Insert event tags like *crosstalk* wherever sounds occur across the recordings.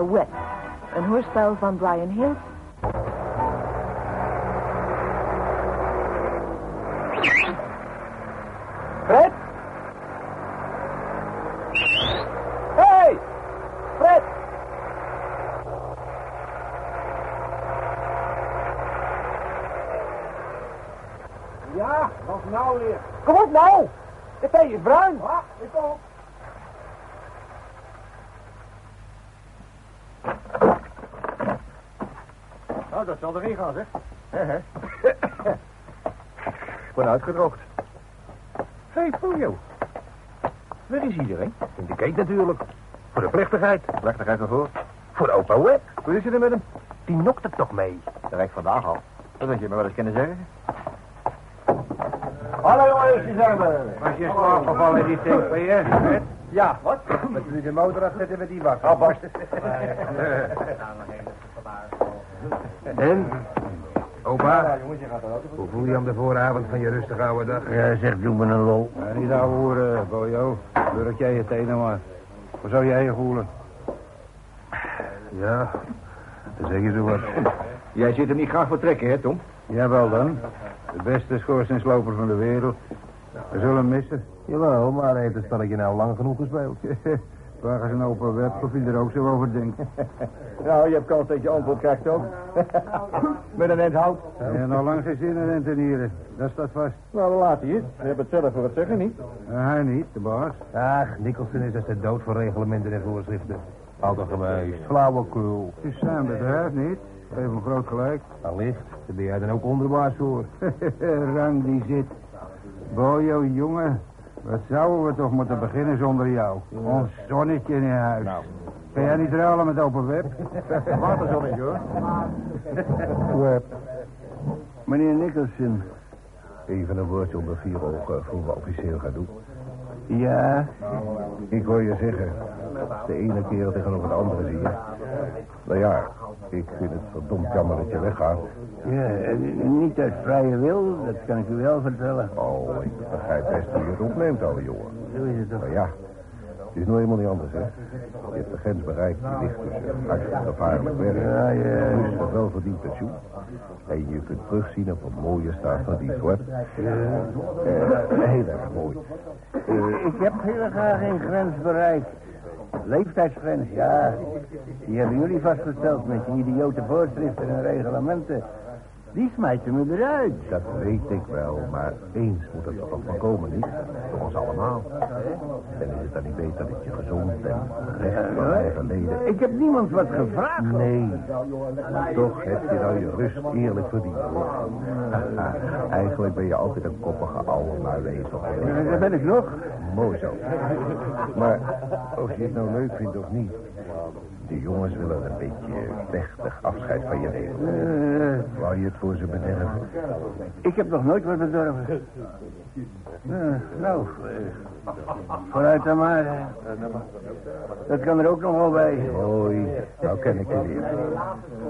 Opa Wet. Een hoorspel van Brian Hills. Fred? Hey! Fred! Ja, wat nou weer? Kom op nou! De thee is bruin. Ah, ik kom. Zal erin gaan, zeg. Ik ben uitgedroogd. Hé, hey, Polio. Waar is iedereen? In de gate natuurlijk. Voor de plechtigheid. Plechtigheid waarvoor? Voor de opa Web. Hoe is het er met hem? Die nokt het toch mee. Dat ik vandaag al. Dat had je me wel eens kunnen zeggen. Hallo jongens, hier zijn we. Was je slaapgevallen in die je? Ja, wat? Met u de motor afzetten met die wacht. Alvast. *laughs* En? Opa, hoe voel je om de vooravond van je rustige oude dag? Ja, zeg, doe me een lol. Ja, niet ouwe hoeren, Bojo. Doordat jij je tenen maar. Hoe zou jij je voelen? Ja, dan zeg je zo wat. Jij zit er niet graag voor trekken, hè, Tom? Jawel dan. De beste schoorsteensloper van de wereld. We zullen hem missen. Jawel, maar heeft het spelletje nou lang genoeg gespeeld? *laughs* Vraag eens een open web of hij er ook zo over denkt. *laughs* Nou, je hebt kans dat je antwoord krijgt ook. *laughs* Met een end hout. Ja, nog lang geen zin in rentenieren. Dat staat vast. Nou, dan laat hij het. Je hebt het zelf voor het zeggen, niet? Uh, hij niet, de baas. Ach, Nicholson is als de dood voor reglementen en voorschriften. Altijd geweest. Flauwekul. Het is zijn bedrijf niet. Geef hem groot gelijk. Allicht, daar ben jij dan ook onderbaas voor. *laughs* Rang die zit. Bojo, jongen. Wat zouden we toch moeten beginnen zonder jou? Ons zonnetje in huis. Nou. Kan jij niet ruilen met open web? *laughs* Waterzonnetje, hoor. Web. Meneer Nicholson. Even een woordje onder vier ogen voor we officieel gaan doen. Ja? Ik hoor je zeggen. De ene keer tegenover de andere zie je. Nou ja, ik vind het verdomd jammer dat je weggaat. Ja, niet uit vrije wil, dat kan ik u wel vertellen. Oh, ik begrijp best hoe je het opneemt, oude jongen. Zo is het toch. Maar ja, het is nou helemaal niet anders, hè. Je hebt de grens bereikt, die ligt tussen hartstikke gevaarlijk werk. Ja, ja. Dus een welverdiend pensioen. En je kunt terugzien op een mooie staat van die web. Eh, heel erg mooi. Ik heb heel graag een grens bereikt. Leeftijdsgrens, ja. Die hebben jullie vastgesteld met je idiote voorschriften en reglementen. Die smijten me eruit. Dat weet ik wel, maar eens moet het toch van komen, niet? Voor ons allemaal. En is het dan niet beter dat je gezond en recht van eigen leden... Ik heb niemand wat gevraagd. Nee, toch heb je nou je rust eerlijk verdiend, hoor. Eigenlijk ben je altijd een koppige oude muilezel. Daar ben ik nog. Mooi zo. Maar of je het nou leuk vindt of niet... De jongens willen een beetje plechtig afscheid van je nemen. Eh, Wou je het voor ze bederven? ik heb nog nooit wat bedorven. Eh, nou, eh, vooruit dan maar. Dat kan er ook nog wel bij. Hoi, nou ken ik je weer.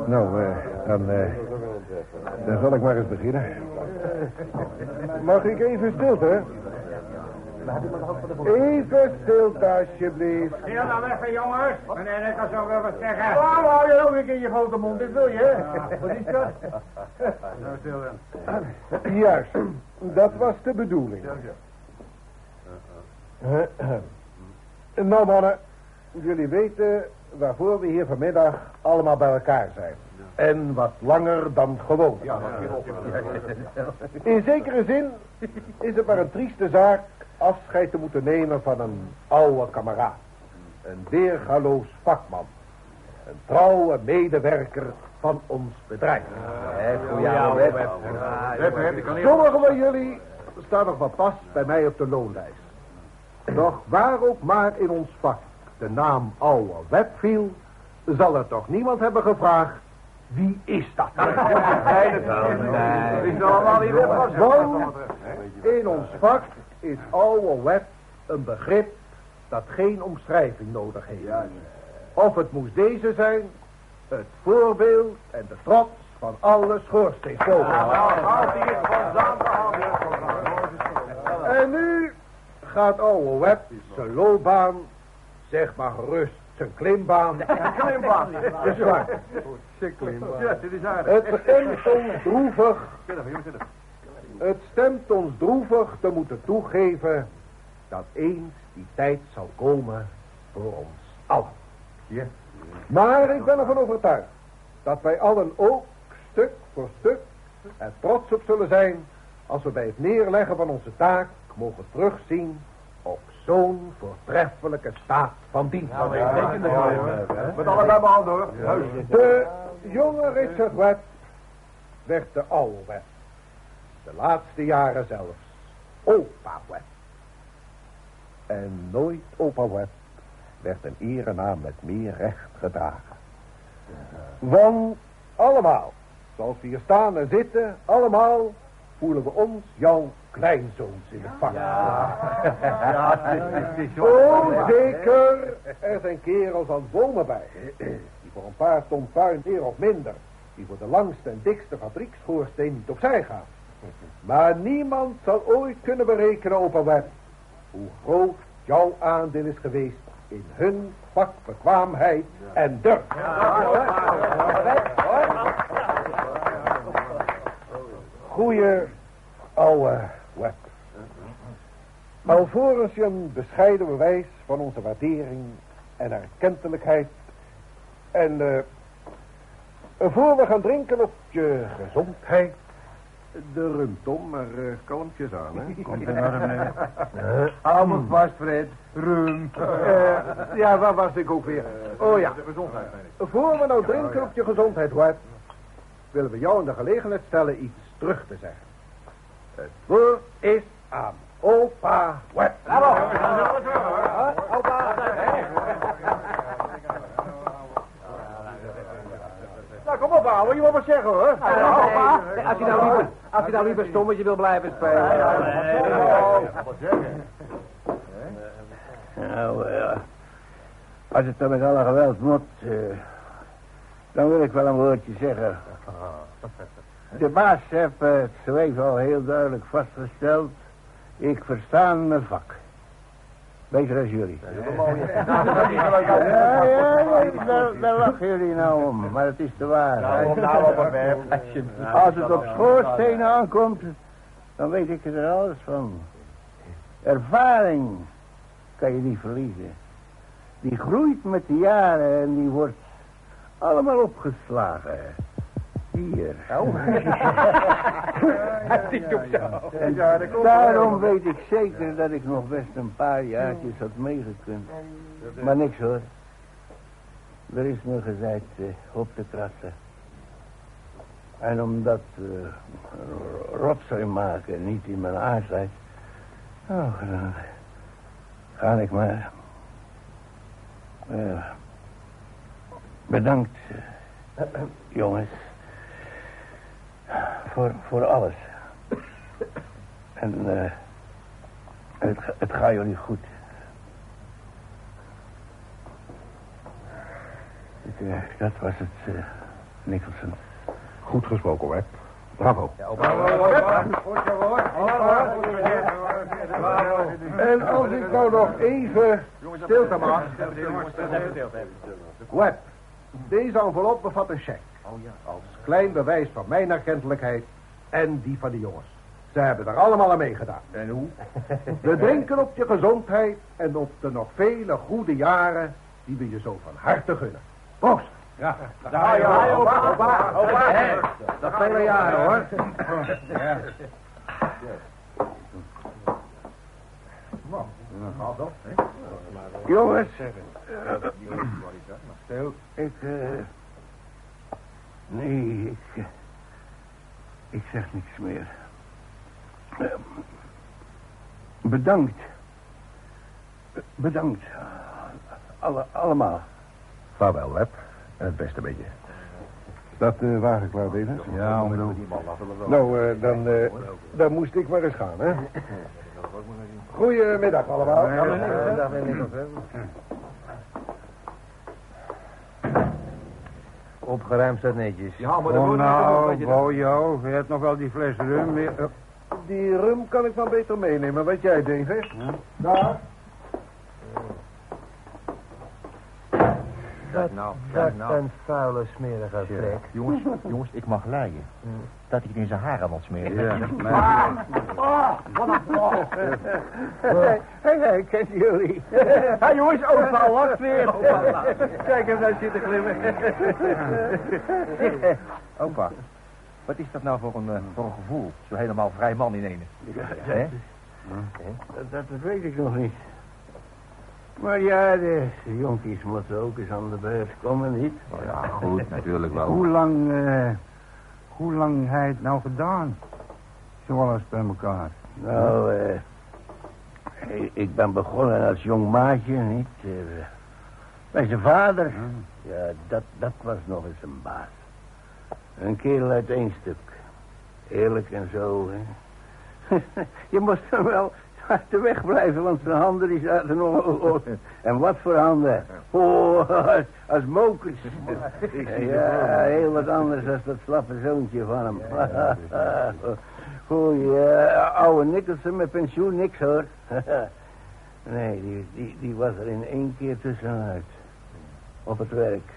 Nou, eh, dan, eh, dan zal ik maar eens beginnen. Mag ik even stilte? Even stilte, alsjeblieft. Heel nou weg, jongens. Meneer, ik kan zo wel wat zeggen. Waarom hou je ook in je grote mond? Dit wil je, *laughs* Wat is dat? Nou, stil dan. Juist, dat was de bedoeling. Nou mannen, jullie weten waarvoor we hier vanmiddag allemaal bij elkaar zijn. En wat langer dan gewoon. In zekere zin is het maar een trieste zaak afscheid te moeten nemen van een oude kameraad. Een weergaloos vakman. Een trouwe medewerker van ons bedrijf. Sommigen van jullie staan nog wat pas bij mij op de loonlijst. Doch waar ook maar in ons vak de naam oude web viel... zal er toch niemand hebben gevraagd... Wie is dat? Is er allemaal die web was? Want in ons vak is oude web een begrip dat geen omschrijving nodig heeft. Of het moest deze zijn, het voorbeeld en de trots van alle schoorsteenstokers. En nu gaat oude web zijn loopbaan, zeg maar gerust, Zijn klimbaan. Klimbaan. *laughs* is waar. Zijn klimbaan. Ja, dit is aardig. Het ons droevig. Het stemt ons droevig te moeten toegeven dat eens die tijd zal komen voor ons allen. Ja. Maar ik ben ervan overtuigd dat wij allen ook stuk voor stuk er trots op zullen zijn als we bij het neerleggen van onze taak mogen terugzien op zo'n voortreffelijke staat van dienst. Nou, ik er wel, hoor. Met allebei handen, hoor. De jonge Richard Webb werd de oude Webb. De laatste jaren zelfs opa Webb. En nooit opa Webb werd een erenaam met meer recht gedragen. Want allemaal, zoals we hier staan en zitten, allemaal voelen we ons jouw kleinzoons in het vak. Ja, het is, het is zo. Oh, zeker. Er zijn kerels aan bomen bij. Die voor een paar ton puin meer of minder. Die voor de langste en dikste fabrieksschoorsteen niet opzij gaan. Maar niemand zal ooit kunnen berekenen, opa Webb, hoe groot jouw aandeel is geweest in hun vakbekwaamheid en durf. Goeie ouwe Webb. Alvorens je een bescheiden bewijs van onze waardering en erkentelijkheid. En eh voor we gaan drinken op je gezondheid. De rum, Tom, maar eh, kalmpjes aan, hè? *laughs* Komt in orde. Hou me vast, Fred. Rum. Eh, ja, waar was ik ook weer? Oh ja, De gezondheid, voor we nou drinken op je gezondheid, Webb, willen we jou in de gelegenheid stellen iets terug te zeggen. Het woord is aan opa Webb. Nou, kom op, ouwe. Je moet wat zeggen, hoor. Als je nou liever, als je nou liever stommetje wil blijven spelen. Wat zeggen? Nou, ja. Als het dan met alle geweld moet, eh, dan wil ik wel een woordje zeggen. De baas heeft het zo even al heel duidelijk vastgesteld. Ik verstaan mijn vak. Beter als jullie. Ja, ja, daar, daar lachen jullie nou om, maar het is de waarheid. Als het op schoorstenen aankomt, dan weet ik er alles van. Ervaring kan je niet verliezen. Die groeit met de jaren en die wordt allemaal opgeslagen. Hier. *laughs* En daarom weet ik zeker dat ik nog best een paar jaartjes had meegekund. Maar niks hoor. Er is me gezegd eh, op te krassen. En omdat uh, rotzooi maken niet in mijn aard lijkt... Oh, dan ga ik maar. Eh, bedankt, eh, jongens. Voor, voor alles. En eh, het, het gaat jullie goed. Ik, eh, dat was het, eh Nicholson. Goed gesproken, Webb. Bravo. En als ik nou nog even stilte mag. Webb, deze envelop bevat een cheque. Als klein bewijs van mijn erkentelijkheid en die van de jongens. Ze hebben er allemaal aan meegedaan. En hoe? We *laughs* drinken op je gezondheid en op de nog vele goede jaren die we je zo van harte gunnen. Proost. Ja. Ja, ja, opa, opa, opa. Dat vele jaren hoor. Jongens. Stil. Ik, eh... nee, ik... eh, ik zeg niks meer. Eh, bedankt. Bedankt. Alle, allemaal. Vaarwel, Webb. Het beste beetje. Dat uh, wagen klaar, David? Ja, omdoen. Nou, eh, dan, eh, dan moest ik maar eens gaan, hè? Goedemiddag allemaal. Opgeruimd staat netjes. Ja, maar dat Oh, wordt nou, niet Bojo, je hebt nog wel die fles rum Die rum kan ik wel beter meenemen. Wat jij, David? Daar. Zeg nou, Wat nou. een vuile smerige trek. Jongens, jongens, ik mag leien. Dat het in zijn haar aan het smeren. Ja, maar... Hé, hé, hé, kent jullie? Hé, jongens, opa lacht weer. Kijk hem nou zitten glimmen. Opa, wat is dat nou voor een, eh, voor een gevoel? Zo helemaal vrij man in ene. Dat weet ik nog niet. Maar ja, de jonkies moeten ook eens aan de beurt komen, niet? Ja, goed, natuurlijk wel. Hoe lang, eh, hoe lang hij het nou gedaan? Zo alles bij elkaar. Nou, eh, ik- ik ben begonnen als jong maatje, niet? Eh, bij zijn vader. Ja, dat, dat was nog eens een baas. Een kerel uit één stuk. Eerlijk en zo, hè. *laughs* Je moest hem wel uit de weg blijven, want zijn handen die zaten nog... En wat voor handen. Oh, als, als mokers. Ja, heel wat anders dan dat slappe zoontje van hem. *laughs* Goeie, eh, oude Nicholson met pensioen, niks hoor. *laughs* nee, die, die, die was er in één keer tussenuit. Op het werk.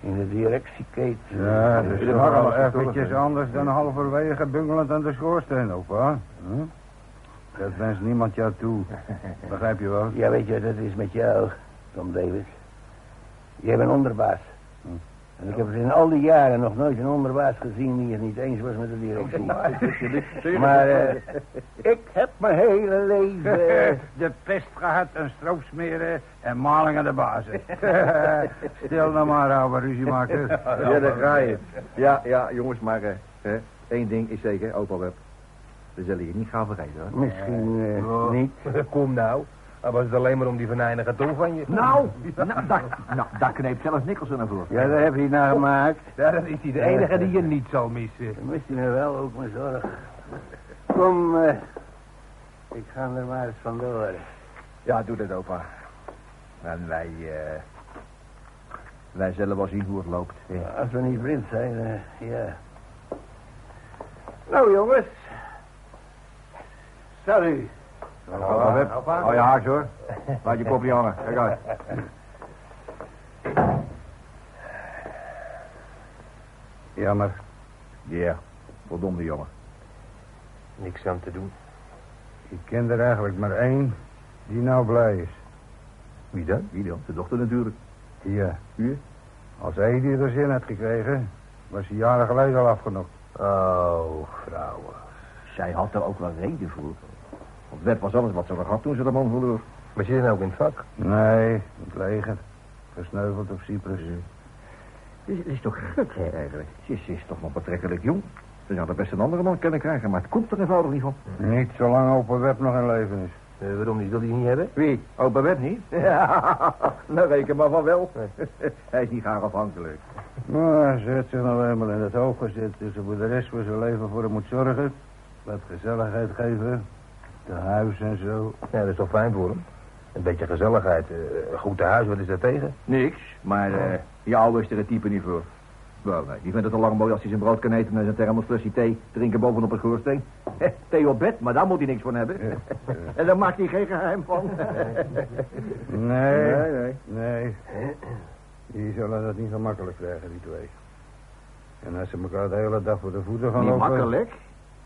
In de directieketen. Ja, dat is toch wel eventjes anders dan halverwege bungelend aan de schoorsteen, opa. Hm? Dat wens niemand jou toe. Begrijp je wel? Ja, weet je het is met jou, Tom Davis? Jij bent onderbaas. Hm. En ik heb in al die jaren nog nooit een onderbaas gezien die het niet eens was met de directie. maar eh, ik heb mijn hele leven... *laughs* de pest gehad en stroopsmeren en maling aan de basis. *laughs* Stil nou maar, ouwe ruziemaker. Ja, daar ga je. Ja, ja, jongens, maar eh, hè, één ding is zeker, opa Web. We zullen je niet gaan vergeten, hoor. Misschien eh, niet. *laughs* Kom nou. Dan was het alleen maar om die venijnige tong van je. Nou, *laughs* nou, daar, nou, daar kneept zelfs Nicholson naar voor. Ja, daar heb je het naar gemaakt. Ja, dan is hij de enige die je niet zal missen. Dan mist je me wel ook mijn zorg. Kom, eh, ik ga er maar eens vandoor. Ja, doe dat, opa. En wij, eh, wij zullen wel zien hoe het loopt. Als we niet blind zijn, eh, ja. Nou, jongens. Salut. Opa Web, hou je haaks, hoor. Laat je kopje hangen. Kijk uit. Jammer. Ja, verdomde jongen. Niks aan te doen. Ik ken er eigenlijk maar één die nou blij is. Wie dan? Wie dan? De dochter natuurlijk. Ja. Hier? Als hij die er zin had gekregen, was hij jaren geleden al afgenokt. Oh, vrouwen. Zij had er ook wel reden voor. Want Web was alles wat ze nog had toen ze de man verloor. Maar zit je nou ook in het vak? Nee, het leger. Gesneuveld op Cyprus. Het is, het is toch gek, hè, eigenlijk. Ze is, ze is toch nog betrekkelijk jong. Ze zou er best een andere man kunnen krijgen, maar het komt er eenvoudig niet van. Niet zolang opa Web nog in leven is. Eh, waarom niet? Wil hij niet hebben? Wie? Opa Web niet? *laughs* Ja, nou reken maar van wel. *laughs* Hij is niet graag afhankelijk. Maar hij zet zich nou eenmaal in het hoog gezet. Dus voor de rest van zijn leven voor hem moet zorgen. Wat gezelligheid geven. Te huis en zo. Ja, dat is toch fijn voor hem? Een beetje gezelligheid. eh, goed huis, wat is daar tegen? Niks, maar eh je oude is er het type niet voor. Wel, nee, die vindt het al lang mooi als hij zijn brood kan eten en zijn thermosflesje thee drinken bovenop een schoorsteen. thee op bed, maar daar moet hij niks van hebben. *laughs* en daar maakt hij geen geheim van. *laughs* Nee, Nee, nee. nee. Die zullen dat niet gemakkelijk krijgen, die twee. En als ze elkaar de hele dag voor de voeten gaan Niet lopen... makkelijk.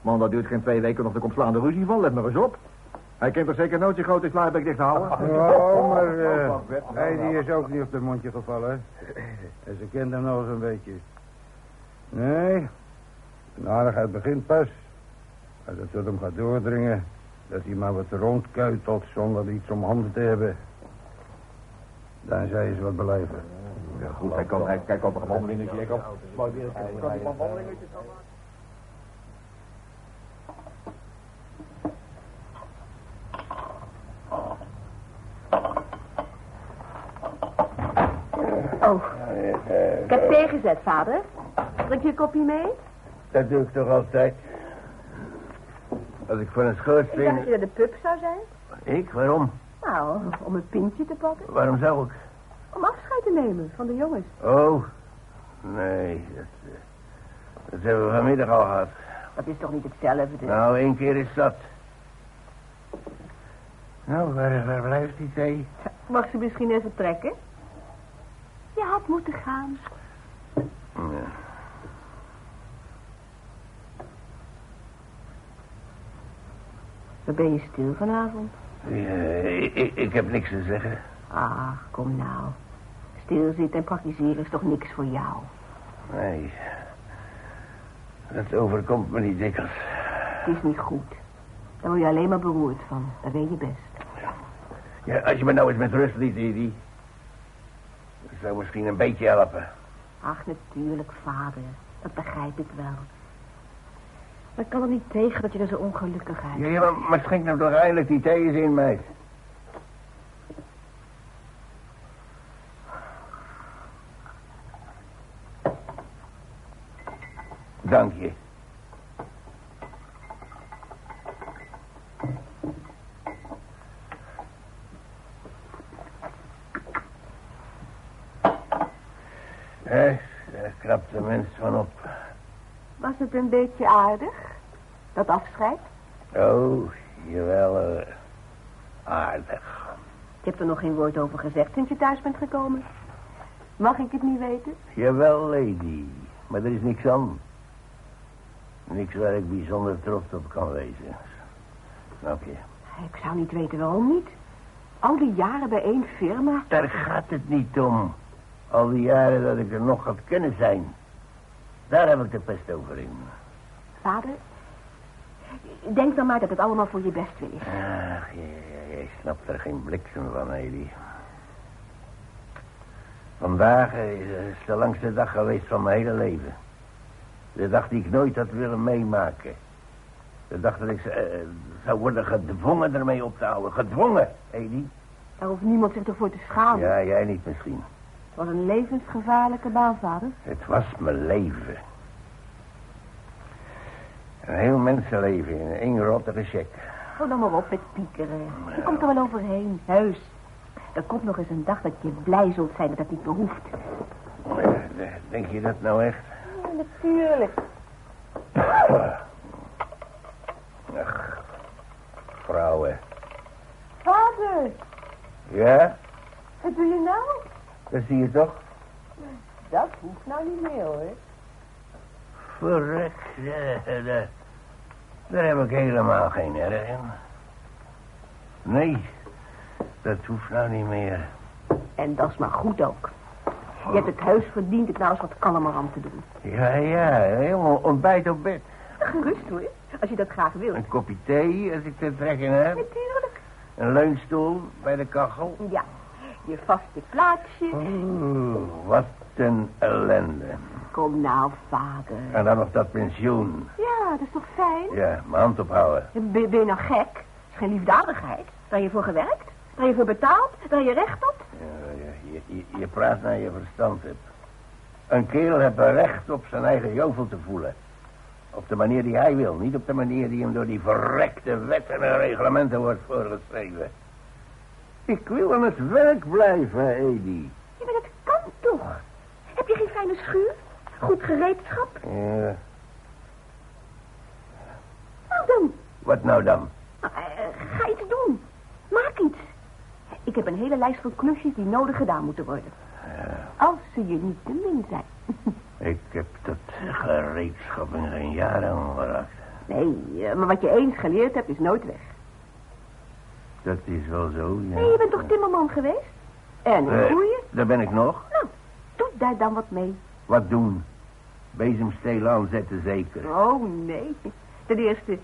Man, dat duurt geen twee weken of er komt slaande ruzie van. Let maar eens op. Hij kent toch zeker nooit zijn grote slaapbek dicht houden? *laughs* Oh, maar eh, hij die is ook niet op de mondje gevallen. En ze kent hem nog eens een beetje. Nee, de aardigheid begint pas. Als het tot hem gaat doordringen, dat hij maar wat rondkuitelt zonder iets om handen te hebben. Dan je ze wat beleven. Ja, goed, hij kan, hij, hij kan toch een wandelingetje. Hij kan, kan hij een wandelingetje gaan maken? Ik heb thee gezet, vader. Drink je een kopje mee? Dat doe ik toch altijd. Als ik van een Ik dacht dat je naar de pub zou zijn. Ik? Waarom? Nou, om een pintje te pakken. Waarom zou ik? Om afscheid te nemen van de jongens. Oh, nee, dat, eh, dat hebben we vanmiddag al gehad. Dat is toch niet hetzelfde? Nou, één keer is dat. Nou, waar, waar blijft die thee? Mag ze misschien even trekken? Had moeten gaan. Ja. Waar ben je stil vanavond? Ja, ik, ik- ik heb niks te zeggen. Ah, kom nou. Stilzitten en praktiseren is toch niks voor jou? Nee. Dat overkomt me niet dikwijls. Het is niet goed. Daar word je alleen maar beroerd van. Dat weet je best. Ja, als je me nou eens met rust liet, Edie. Zou misschien een beetje helpen. Ach, natuurlijk, vader. Dat begrijp ik wel. Maar ik kan er niet tegen dat je er zo ongelukkig uit Ja, ja maar, maar schenk nou toch eindelijk die thee eens in, meid. Dank je. Hé, daar knapt de mens van op. Was het een beetje aardig? Dat afscheid? Oh, jawel, eh, aardig. Ik heb er nog geen woord over gezegd sinds je thuis bent gekomen. Mag ik het niet weten? Jawel, lady. Maar er is niks aan. Niks waar ik bijzonder trots op kan wezen. Snap je? Ik zou niet weten waarom niet. Al die jaren bij één firma. Daar gaat het niet om. Al die jaren dat ik er nog had kunnen zijn. Daar heb ik de pest over in. Vader, denk dan maar dat het allemaal voor je best wil is. Ach, jij, jij snapt er geen bliksem van, Edie. Vandaag is is de langste dag geweest van mijn hele leven. De dag die ik nooit had willen meemaken. De dag dat ik eh, zou worden gedwongen ermee op te houden. Gedwongen, Edie. Daar hoeft niemand zich ervoor te schamen. Ja, jij niet misschien. Was een levensgevaarlijke baan, vader. Het was mijn leven. Een heel mensenleven in één rottige check. Hou dan maar op met piekeren. Je komt er wel overheen, heus. Er komt nog eens een dag dat je blij zult zijn dat het niet meer hoeft. Eh, Denk je dat nou echt? natuurlijk. Ach, vrouwen. Vader, Ja, wat doe je nou? Dat zie je toch? Dat hoeft nou niet meer, hoor. Verrek, daar, heb ik helemaal geen erg in. Nee, dat hoeft nou niet meer. En dat is maar goed ook. Je hebt het huis verdiend het nou eens wat kalmer aan te doen. Ja, ja, helemaal ontbijt op bed. Gerust hoor, als je dat graag wilt. Een kopje thee als ik te trekken heb. Natuurlijk. Een leunstoel bij de kachel. Ja, je vaste plaatsje. Oeh, wat een ellende. Kom nou, vader. En dan nog dat pensioen. Ja, dat is toch fijn? Ja, mijn hand ophouden. Ben, ben je nou gek? Het is geen liefdadigheid. Daar je voor gewerkt? Daar je voor betaald? Daar je recht op? Ja, ja, je, je, je praat naar je verstand hebt. Een kerel heeft een recht op zijn eigen jovel te voelen. Op de manier die hij wil, niet op de manier die hem door die verrekte wetten en reglementen wordt voorgeschreven. Ik wil aan het werk blijven, Edie. Ja, maar dat kan toch? Heb je geen fijne schuur? Goed gereedschap? Ja, Nou dan, wat nou dan? nou, eh, ga iets doen. Maak iets. Ik heb een hele lijst van klusjes die nodig gedaan moeten worden. Als ze je niet te min zijn. *laughs* Ik heb dat gereedschap in geen jaren aangeraakt. Nee, eh, maar wat je eens geleerd hebt is nooit weg. Dat is wel zo, ja. Nee, je bent toch timmerman geweest? En een Eh, goeie? Daar ben ik nog. Nou, doe daar dan wat mee. Wat doen? Bezemstelen aanzetten, zeker. Oh, nee. Ten eerste,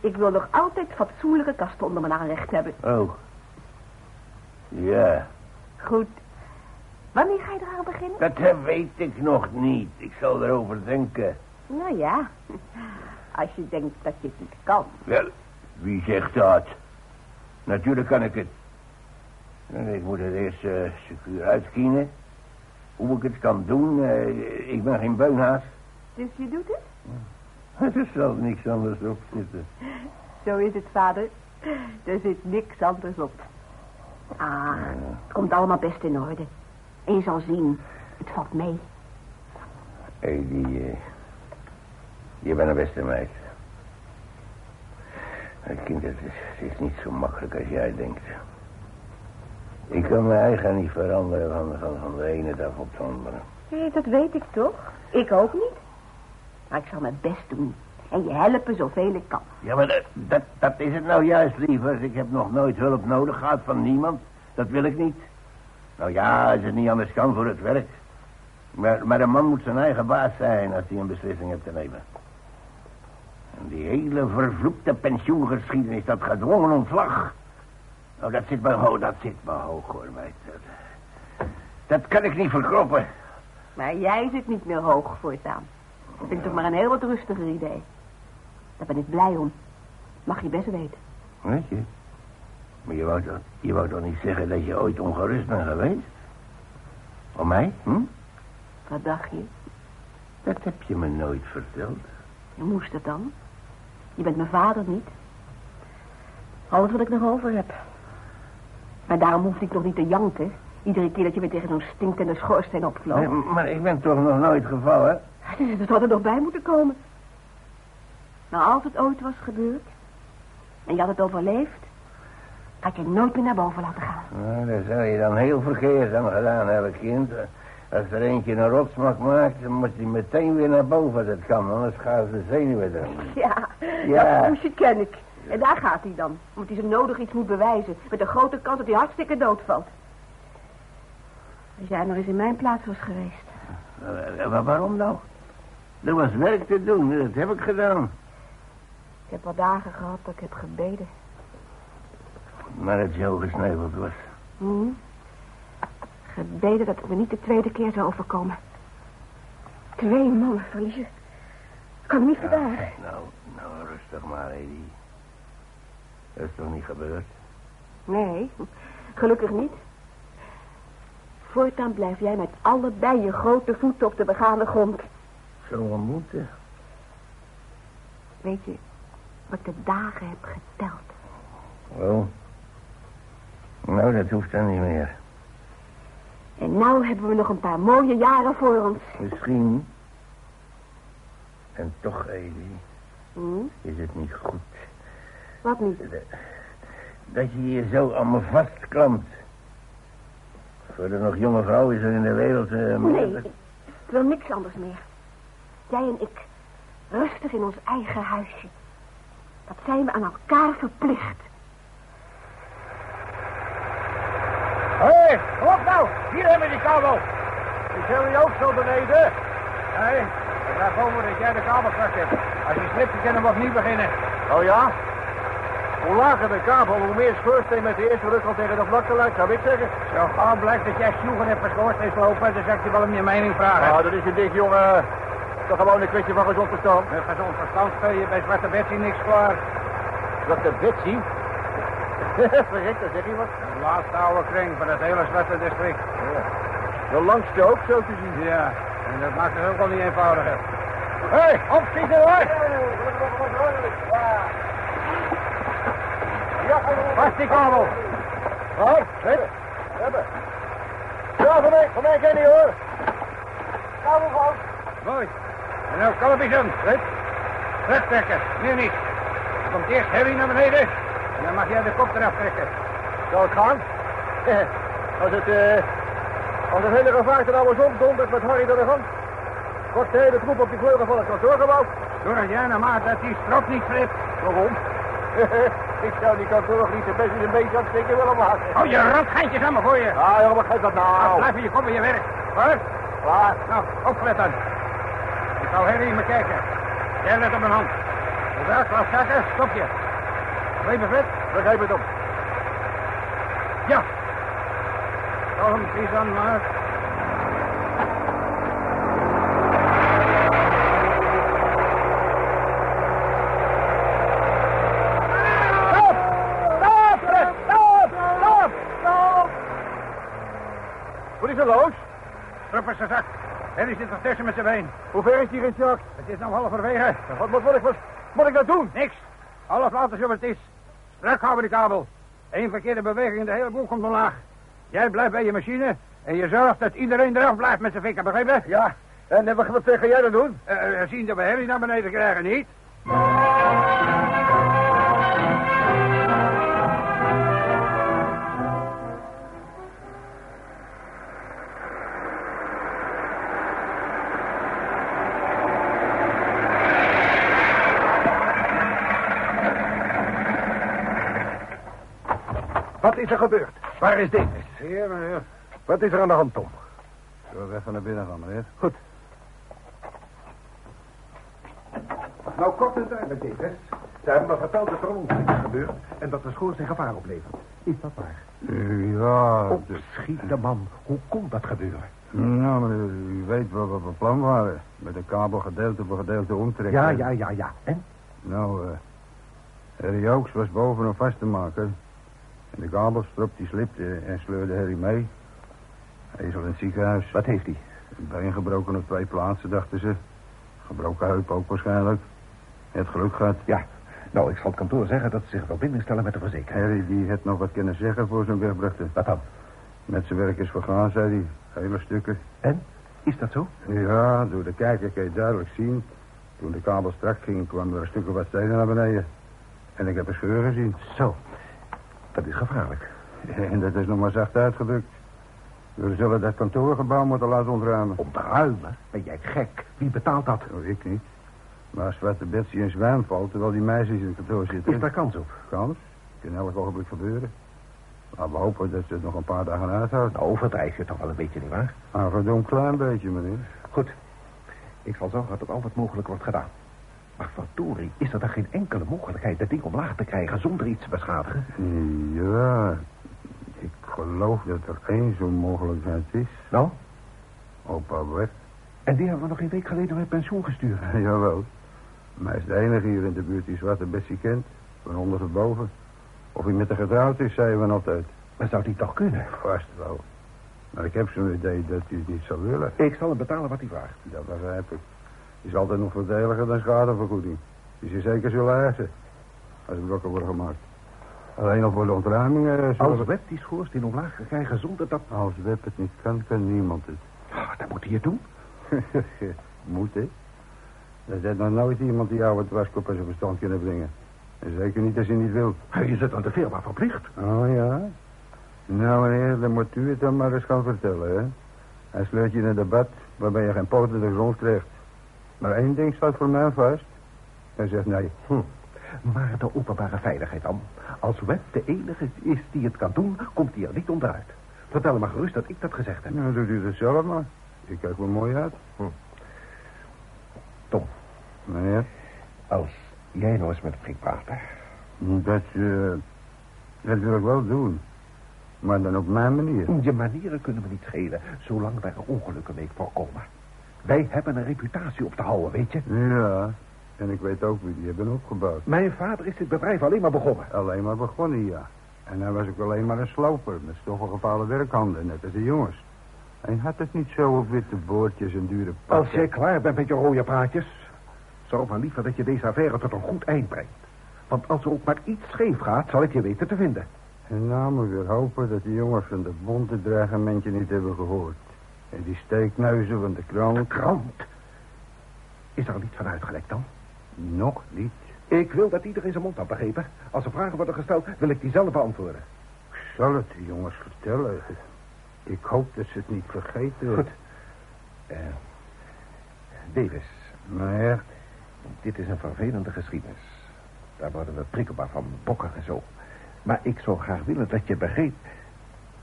ik wil nog altijd fatsoenlijke kasten onder mijn aanrecht hebben. Oh. Ja, Goed. Wanneer ga je eraan beginnen? dat weet ik nog niet. Ik zal erover denken. Nou ja, *laughs* als je denkt dat je het niet kan. Wel, wie zegt dat? Natuurlijk kan ik het. En Ik moet het eerst eh secuur uitkiezen. Hoe ik het kan doen, eh, ik ben geen beunhaas. Dus je doet het? Er zal niks anders op zitten. Zo is het, vader. Er zit niks anders op. Ah, het komt allemaal best in orde. En je zal zien, het valt mee. Hé, die... eh, je bent een beste meid. Kind, het is, het is niet zo makkelijk als jij denkt. Ik kan mijn eigen niet veranderen van, van, van de ene dag op de andere. Hé, dat weet ik toch? Ik ook niet. Maar ik zal mijn best doen. En je helpen zoveel ik kan. Ja, maar dat, dat, dat is het nou juist, lieverd. Ik heb nog nooit hulp nodig gehad van niemand. Dat wil ik niet. Nou ja, als het niet anders kan voor het werk. Maar, maar een man moet zijn eigen baas zijn als hij een beslissing heeft te nemen. Die hele vervloekte pensioengeschiedenis, dat gedwongen ontslag. Nou, dat zit me hoog, dat zit me hoog, hoor, meid. Dat, dat kan ik niet verkroppen. Maar jij zit niet meer hoog voortaan. Dat vind ik toch maar een heel wat rustiger idee. Daar ben ik blij om. Mag je best weten. Weet je? Maar je wou, toch, je wou toch niet zeggen dat je ooit ongerust bent geweest? Om mij, hm? Wat dacht je? Dat heb je me nooit verteld. Je moest het dan. Je bent mijn vader niet. Alles wat ik nog over heb. Maar daarom hoefde ik nog niet te janken. Iedere keer dat je weer tegen zo'n stinkende schoorsteen opvloog. Nee, maar ik ben toch nog nooit gevallen? Dat had er nog bij moeten komen. Maar als het ooit was gebeurd... en je had het overleefd... had je nooit meer naar boven laten gaan. Nou, dat zou je dan heel verkeerd aan gedaan hebben, kind. Als er eentje een rotsmak maakt, dan moet hij meteen weer naar boven. Dat kan, anders gaan ze zenuwen erin. Ja, Ja. dat poesje ken ik. En daar gaat hij dan. Omdat hij zo nodig iets moet bewijzen. Met een grote kans dat hij hartstikke doodvalt. Als jij nog eens in mijn plaats was geweest. Eh, Maar waarom nou? Er was werk te doen, dat heb ik gedaan. Ik heb wel dagen gehad dat ik heb gebeden. Maar het zo gesneuveld was. Hm? Gebeden dat het me niet de tweede keer zou overkomen. Twee mannen verliezen. Kan niet verdragen. Nou, nou, rustig maar, Edi. Dat is toch niet gebeurd? Nee, gelukkig niet. Voortaan blijf jij met allebei je grote voeten op de begane grond. Zo we moeten. Weet je wat ik de dagen heb geteld? Oh. Nou, dat hoeft dan niet meer. En nou hebben we nog een paar mooie jaren voor ons. Misschien. En toch, Edi, Hm? is het niet goed. Wat niet? Dat je je zo aan me vastklampt. Voor de nog jonge vrouw is er in de wereld... eh, Nee, ik wil niks anders meer. Jij en ik, rustig in ons eigen huisje. Dat zijn we aan elkaar verplicht. Hé, hey, op nou! Hier hebben we die kabel. Is jullie ook zo beneden? Nee, ik ga over dat jij de kabel straks hebt. Als je slipt, dan kunnen we opnieuw beginnen. Oh ja? Hoe lager de kabel, hoe meer schoorsteen met de eerste ruk al tegen de vlakte lijkt, zou ik zeggen. Zo gauw blijkt dat jij snoegen hebt voor schoorsteenslopen, dan ik je wel om je mening vragen. Nou, dat is een dik, jongen. Toch gewoon een kwestie van gezond verstand. Met gezond verstand speel je bij Zwarte Betsy niks klaar. Zwarte Betsy? *laughs* Verrek, dan zeg je wat. De laatste oude kring van het hele Zwarte district. De langste ook, zo te zien. Ja, en dat maakt het ook wel niet eenvoudiger. Hé, hey, opschieten hoor! Vast die kabel. Waar? Zit. Hebben. Ja, voor mij, voor mij ken je hoor. Kabel vast. Mooi. En nou kalmpjes aan. Zit. Terugtrekken. Nu niet. Dan komt eerst Harry naar beneden. En dan mag jij de kop eraf trekken. Zal het gaan? Als het, eh... Als het hele gevaar er alles opdondert met Harry door de hand. Kort de hele troep op die vleugel van het kantoorgebouw. Zorg jij nou maar dat die strop niet flipt. Waarom? *laughs* ik zou die kantoor niet de beste een beetje opsteken willen maken. Oh, je rotgeintjes aan me voor je. Ah, joh, wat geeft dat nou? blijf in je kop in je werk. Wat? Klaar. Nou, opletten. Ik zou Harry me kijken. Jij let op mijn hand. Zodra ik laat zakken, stop je. Begrepen, Fred? Het op. Ja. Kalm, Kiesan, maar. Stop! Stop, Fred! Stop! Stop! Stop! Wat is er los? Truppers gezakt. Harry zit er tussen met zijn been. Hoe ver is die gezakt? Het is nog halverwege. Wat moet, wat, wat moet ik nou doen? Niks. Alles laten zoals het is. Strak houden die kabel. Eén verkeerde beweging en de hele boel komt omlaag. Jij blijft bij je machine en je zorgt dat iedereen eraf blijft met zijn vinger, begrepen? Ja. En wat, wat ga jij dan doen? Uh, zien dat we Harry naar beneden krijgen, niet? Is er gebeurd? Waar is Davis? Hier, meneer. Wat is er aan de hand, Tom? Zullen we even naar binnen gaan, meneer? Goed. Nou, kort en duidelijk, Davis. Ze hebben me verteld dat er een ongeluk is gebeurd en dat de schoorsteen gevaar oplevert. Is dat waar? Ja, Oh, schiet de man. Hoe kon dat gebeuren? Nou, meneer, u weet wat we van plan waren. Met een kabel gedeelte voor gedeelte omtrekken. Ja, ja, ja, ja. En? Nou, eh Harry Oaks was boven om vast te maken. En de kabelstrop die slipte en sleurde Harry mee. Hij is al in het ziekenhuis. Wat heeft hij? Een been gebroken op twee plaatsen, dachten ze. Gebroken heup ook waarschijnlijk. Het geluk gehad. Ja. Nou, ik zal het kantoor zeggen dat ze zich in verbinding stellen met de verzekeraar. Harry die had nog wat kunnen zeggen voor zijn wegbrachte. Wat dan? Met zijn werk is vergaan, zei hij. Hele stukken. En? Is dat zo? Ja, door de kijker kun je duidelijk zien. Toen de kabel strak ging, kwamen er een stuk of wat stenen naar beneden. En ik heb een scheur gezien. Zo. Dat is gevaarlijk. *laughs* En dat is nog maar zacht uitgedrukt. We zullen dat kantoorgebouw moeten laten ontruimen. Ontruimen? Ben jij gek? Wie betaalt dat? Oh, ik niet. Maar als Zwarte Betsy in zwijm valt, terwijl die meisjes in het kantoor zitten... Is daar kans op? Kans? Kan elk ogenblik gebeuren. Maar we hopen dat ze het nog een paar dagen uithoudt. Nou, overdrijf je toch wel een beetje, nietwaar? Maar een verdomd klein beetje, meneer. Goed. Ik zal zorgen dat al wat mogelijk wordt gedaan. Maar verdorie, is er dan geen enkele mogelijkheid dat ding omlaag te krijgen zonder iets te beschadigen? Ja, ik geloof dat er één zo'n mogelijkheid is. Nou? Opa weg. En die hebben we nog een week geleden met pensioen gestuurd. *laughs* Jawel. Maar hij is de enige hier in de buurt die Zwarte Bessie kent. Van onder tot boven. Of hij met haar getrouwd is, zeiden we altijd. Maar zou die toch kunnen? Vast wel. Maar ik heb zo'n idee dat hij het niet zou willen. Ik zal hem betalen wat hij vraagt. Dat begrijp ik. Is altijd nog voordeliger dan schadevergoeding. Die ze zeker zullen eisen. Als blokken worden gemaakt. Alleen al voor de ontruiming... eh, Als we- Web die schoorsteen omlaag krijgen zonder dat... Als Web het niet kan, kan niemand het. Ah, dat moet hij het doen. *laughs* Moet, hè? Er is nog nooit iemand die jou het waskop aan zijn verstand kunnen brengen. En zeker niet als hij niet wil. Hij is het aan de firma verplicht. Oh ja? Nou meneer, dan moet u het dan maar eens gaan vertellen, hè? Hij sleurt je in een debat waarbij je geen poot in de grond krijgt. Maar één ding staat voor mij vast. Hij zegt nee. Hm. Maar de openbare veiligheid dan. Als Web de enige is die het kan doen, komt hij er niet onderuit. Vertel hem maar gerust dat ik dat gezegd heb. Nou, doet u het zelf maar. Ik kijk wel mooi uit. Tom, Meneer, als jij nou eens met Frik praten. dat, eh, dat wil ik wel doen. Maar dan op mijn manier. Je manieren kunnen me niet schelen, zolang wij er ongelukken mee voorkomen. Wij hebben een reputatie op te houden, weet je. Ja, en ik weet ook wie die hebben opgebouwd. Mijn vader is dit bedrijf alleen maar begonnen. Alleen maar begonnen, ja. En hij was ook alleen maar een sloper met stoffengepaalde werkhanden, net als de jongens. Hij had het niet zo op witte boordjes en dure pakken. Als jij klaar bent met je rode praatjes... zou maar liever dat je deze affaire tot een goed eind brengt. Want als er ook maar iets scheef gaat, zal ik je weten te vinden. En nou moet weer hopen dat de jongens van de bonte dreigementje niet hebben gehoord. En die steekneuzen van de krant... Krant. Is er al iets van uitgelekt dan? Nog niet. Ik wil dat iedereen zijn mond had begrepen. Als er vragen worden gesteld, wil ik die zelf beantwoorden. Ik zal het de jongens vertellen. Ik hoop dat ze het niet vergeten. Goed. Eh, Davis, Maar dit is een vervelende geschiedenis. Daar worden we prikkelbaar van, bokken en zo. Maar ik zou graag willen dat je begreep...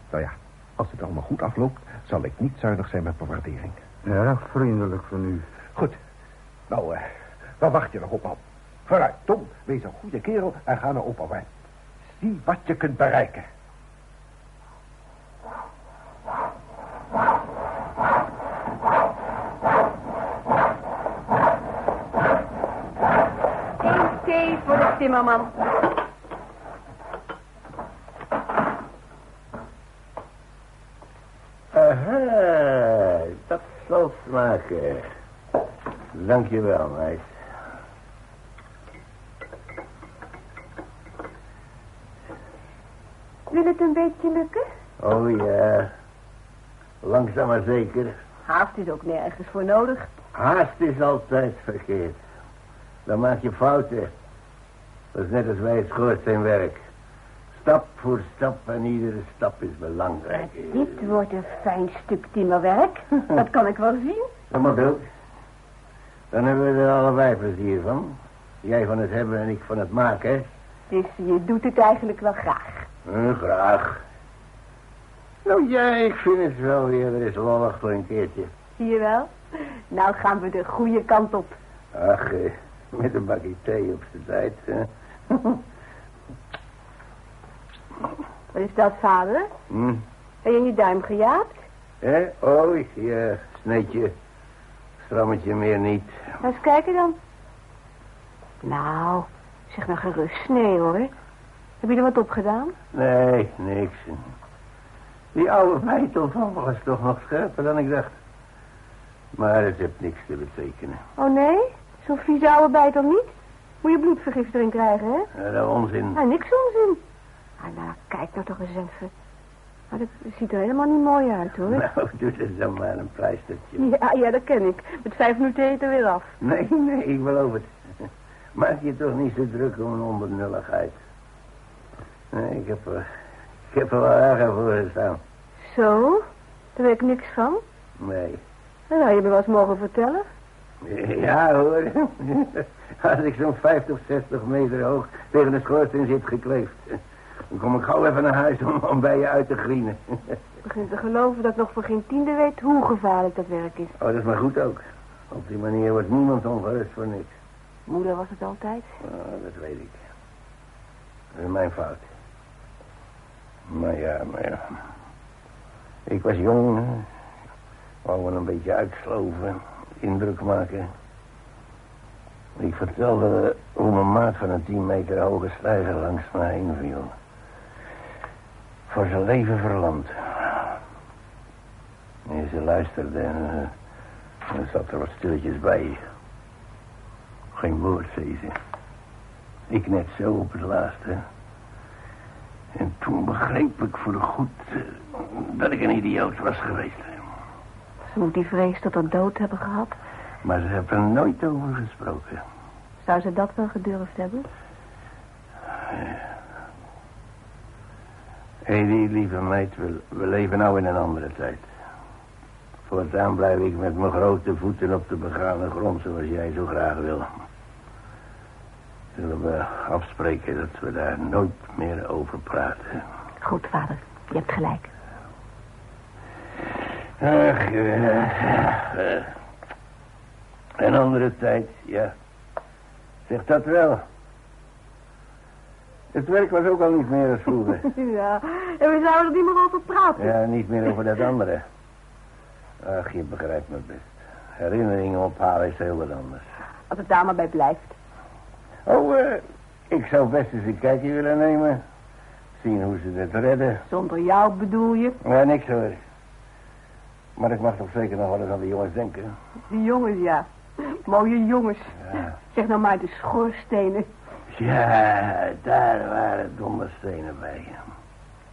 Nou ja, als het allemaal goed afloopt... zal ik niet zuinig zijn met mijn waardering. erg vriendelijk van u. Goed. Nou, eh, waar wacht je nog op, man? Vooruit, Tom, wees een goede kerel en ga naar opa Wijn. Zie wat je kunt bereiken. Eén thee voor de timmerman. Aha, dat zal smaken. Dankjewel, meis. Wil het een beetje lukken? Oh ja, langzaam maar zeker. Haast is ook nergens voor nodig. Haast is altijd verkeerd. Dan maak je fouten. Dat is net als bij het schoorsteenwerk. Stap voor stap en iedere stap is belangrijk. Dit wordt een fijn stuk timmerwerk. *laughs* Dat kan ik wel zien. Dat moet ook. Dan hebben we er allebei plezier van. Jij van het hebben en ik van het maken. Dus je doet het eigenlijk wel graag. Hm, graag. Nou ja, ik vind het wel weer. Er is lollig voor een keertje. Zie je wel? Nou gaan we de goede kant op. Ach, eh, met een bakje thee op z'n tijd. hè. *laughs* Wat is dat, vader? Hm? Ben je in je duim gejaapt? Hè? Oh, ja, sneetje. Strammetje meer niet. Laat eens kijken dan. Nou, zeg maar gerust. Nee hoor. Heb je er wat op gedaan? Nee, niks. Die oude bijtel van was toch nog scherper dan ik dacht. Maar het heeft niks te betekenen. Oh nee? Zo'n vieze oude bijt dan niet? Moet je bloedvergiftiging krijgen, hè? Ja, dat onzin. Nou, niks onzin. Ah, nou, kijk nou toch eens even. Maar dat ziet er helemaal niet mooi uit, hoor. *laughs* Nou, doe het dan maar een pleistertje. Ja, ja, dat ken ik. Met vijf minuten heet er weer af. Nee, nee, ik beloof het. Maak je toch niet zo druk om een onbenulligheid. Nee, ik heb er, ik heb er wel erger voor gestaan. Zo? Daar weet ik niks van. Nee. Dat zou je me wel eens mogen vertellen. Ja hoor. Als ik zo'n 50, 60 meter hoog tegen de schoorsteen zit gekleefd. Dan kom ik gauw even naar huis om, om bij je uit te grienen. Ik begin te geloven dat ik nog voor geen tiende weet hoe gevaarlijk dat werk is. Oh, dat is maar goed ook. Op die manier wordt niemand ongerust voor niks. Moeder was het altijd. Oh, dat weet ik. Dat is mijn fout. Maar ja, maar ja. Ik was jong. Wou wel een beetje uitsloven. Indruk maken. Ik vertelde hoe mijn maat van een tien meter hoge stijger langs me heen viel. Voor zijn leven verlamd. En ze luisterde en uh, er zat er wat stilletjes bij. Geen woord, zei ze. Ik net zo op het laatste. En toen begreep ik voor goed eh, dat ik een idioot was geweest. Ze moet die vrees tot haar dood hebben gehad. Maar ze hebben er nooit over gesproken. Zou ze dat wel gedurfd hebben? Hé, die lieve meid, we, we leven nou in een andere tijd. Voortaan blijf ik met mijn grote voeten op de begane grond zoals jij zo graag wil. Zullen we afspreken dat we daar nooit meer over praten? Goed, vader. Je hebt gelijk. Ach, eh, eh, een andere tijd, ja. Zeg dat wel. Het werk was ook al niet meer als vroeger. *laughs* ja, en we zouden er niet meer over praten. Ja, niet meer over dat andere. Ach, je begrijpt me best. Herinneringen ophalen is heel wat anders. Als het daar maar bij blijft. Oh, eh, ik zou best eens een kijkje willen nemen. Zien hoe ze het redden. Zonder jou bedoel je? Ja, niks hoor. Maar ik mag toch zeker nog wel eens aan de jongens denken. Die jongens, ja. Mooie jongens. Ja. Zeg nou maar de schoorstenen. Ja, daar waren domme stenen bij.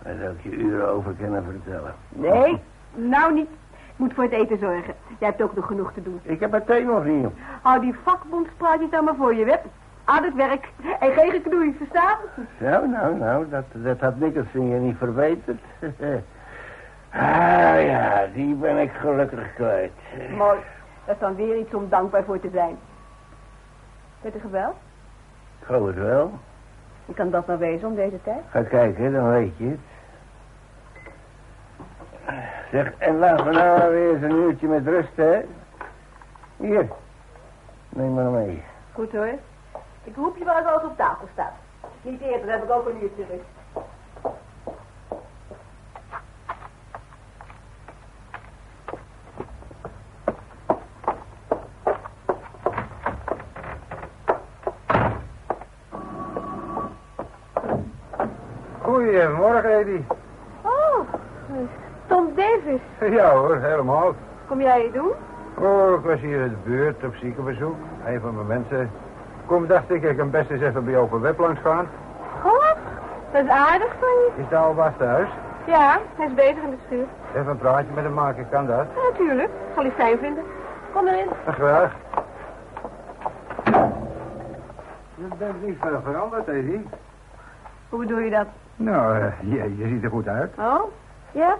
Daar zou ik je uren over kunnen vertellen. Nee, nou niet. Ik moet voor het eten zorgen. Jij hebt ook nog genoeg te doen. Ik heb het thee nog niet. Hou die vakbondspraatjes dan maar voor je, Web. Aan het werk. En geen geknoei, verstaan? Nou, nou, nou, dat, dat had Nicholson je niet verbeterd. *laughs* ah ja, die ben ik gelukkig kwijt. Mooi. Dat is dan weer iets om dankbaar voor te zijn. Met een geweld? Het wel. Wie kan dat nou wezen om deze tijd? Ga kijken, dan weet je het. Zeg, en laat me nou weer eens een uurtje met rust, hè. Hier, neem maar mee. Goed hoor. Ik roep je wel als alles op tafel staat. Niet eerder heb ik ook een uurtje rust. Goedemorgen, Edie. Oh, Tom Davis. Ja hoor, helemaal. Kom jij het doen? Oh, ik was hier in de buurt op ziekenbezoek. Een van mijn mensen. Kom, dacht ik, ik kan best eens even bij jou op een web langs gaan. God, dat is aardig van je. Is de albaas thuis? Ja, hij is bezig in de schuur. Even een praatje met hem maken, kan dat? Ja, natuurlijk. Zal hij fijn vinden. Kom erin. Ja, graag. Je bent niet veel veranderd, Edie. Hoe bedoel je dat? Nou, eh, je, je ziet er goed uit. Oh, ja?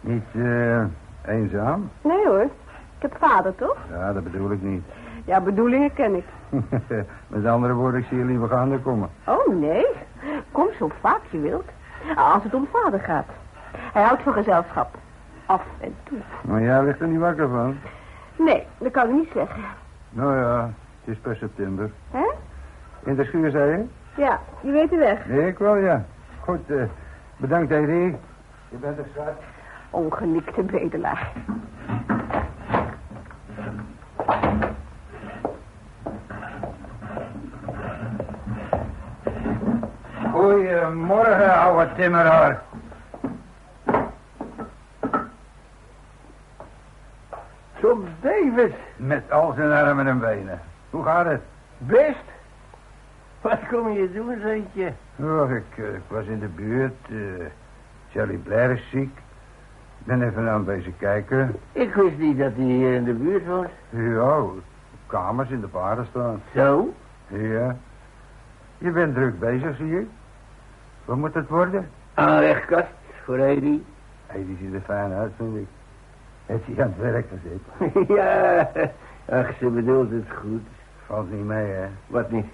Niet eh, eenzaam? Nee hoor. Ik heb vader, toch? Ja, dat bedoel ik niet. *laughs* Ja, bedoelingen ken ik. *laughs* met andere woorden, ik zie je liever gaande komen. Oh, nee. Kom zo vaak je wilt. Als het om vader gaat. Hij houdt van gezelschap. Af en toe. Maar jij ligt er niet wakker van. Nee, dat kan ik niet zeggen. Nou ja, het is per september. Hè? In de schuur, zei je? Ja, je weet de weg. Nee, ik wel, ja. Goed, eh, bedankt, Edie. Je bent er schat. Ongenikte bedelaar. Goedemorgen, ouwe timmeraar. Tom Davis. Met al zijn armen en benen. Hoe gaat het? Best. Kom je doen, zoontje? Oh, ik, eh, ik was in de buurt. eh Charlie Blair is ziek. Ik ben even aan bezig kijken. Ik wist niet dat hij hier in de buurt woont. Ja, kamers in de paarden staan. Zo? Ja. Je bent druk bezig, zie je. Wat moet het worden? Aanrechtkast voor Edi. Die ziet er fijn uit, vind ik. Heeft hij aan het werk gezet? *laughs* ja, ach, ze bedoelt het goed. Valt niet mee, hè? Wat niet?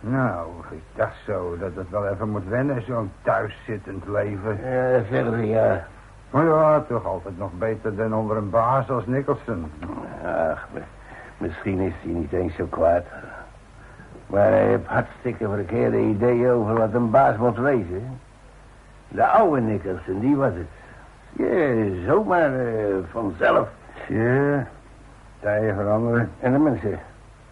Nou, ik dacht zo dat het wel even moet wennen, zo'n thuiszittend leven. Ja, verder ja. Maar ja, toch altijd nog beter dan onder een baas als Nicholson. Ach, mi- misschien is hij niet eens zo kwaad. Maar hij heeft hartstikke verkeerde ideeën over wat een baas moet wezen. De oude Nicholson, die was het. Ja, zomaar eh, vanzelf. Ja, tijden veranderen, En de mensen.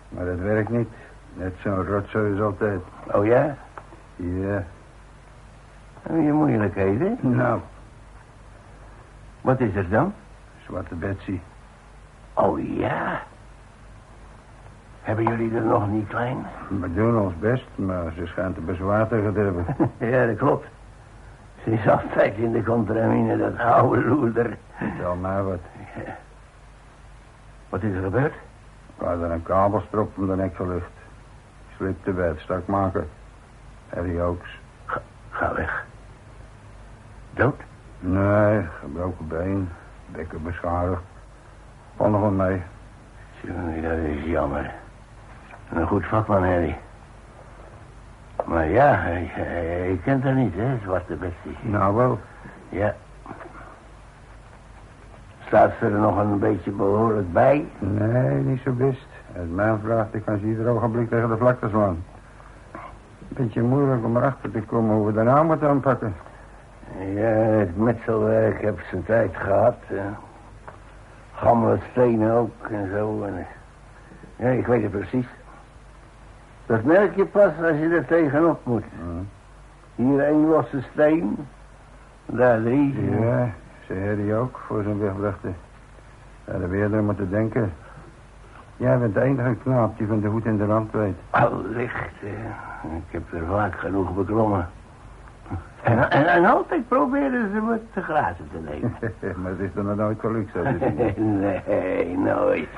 maar dat werkt niet. Net zo'n rotzooi als altijd. Oh ja? Ja, Heb je moeilijkheden? nou, Wat is er dan? zwarte Betsy. Oh ja. Hebben jullie er nog niet klein? We doen ons best, maar ze schijnt er bezwaar tegen te hebben. *laughs* ja, dat klopt. Ze is altijd in de contramine, dat oude loeder. Vertel mij wat. Wat is er gebeurd? We hadden een kabelstrop om de nek gelucht. Slipte bij het stak maken. Harry Oaks. Ga weg. Dood? Nee, gebroken been. Bekken beschadigd. Valt nog wel mee. Dat is jammer. Een goed vakman, Harry. Maar ja, hij, hij kent haar niet, hè, Zwarte Bestie. Nou wel. Ja. Staat ze er nog een beetje behoorlijk bij? Nee, niet zo best. Als mij vraagt, ik kan ze ieder ogenblik tegen de vlakte slaan. Beetje moeilijk om erachter te komen hoe we daarna moeten aanpakken. Ja, het metselwerk heb zijn tijd gehad. Uh, gammele stenen ook en zo. En, ja, ik weet het precies. Dat merk je pas als je er tegenop moet. Hier één losse steen. Daar drie. Ja, zei Harry ook voor zijn wegbrachte. Ja, daar weer aan moeten denken. Jij bent de enige knaap die van de hoed in de rand weet. Allicht, hè. Ik heb er vaak genoeg beklommen. En, en, en altijd proberen ze me te grazen te nemen. *laughs* maar het is nog nooit gelukt, zo te *laughs* zien. nee, nooit.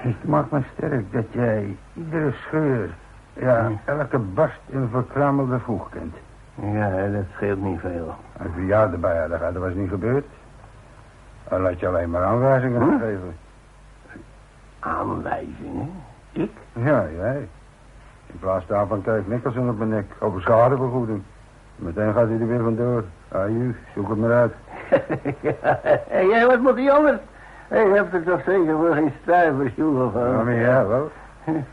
Het maakt me sterk dat jij iedere scheur, ja, elke barst in verkrammelde voeg kent. Ja, dat scheelt niet veel. Als we jou erbij hadden gehad, dat was niet gebeurd. Dan had je alleen maar aanwijzingen Hm? Aanwijzingen? Ik? Ja, jij. In plaats daarvan kreeg Nicholson op mijn nek over schadevergoeding. Meteen gaat hij er weer vandoor. Aju, zoek het maar uit. *laughs* ja, jij, wat moet die anders? Je hebt er toch zeker voor geen stuiver joel Ja, van. maar ja, wel. *laughs*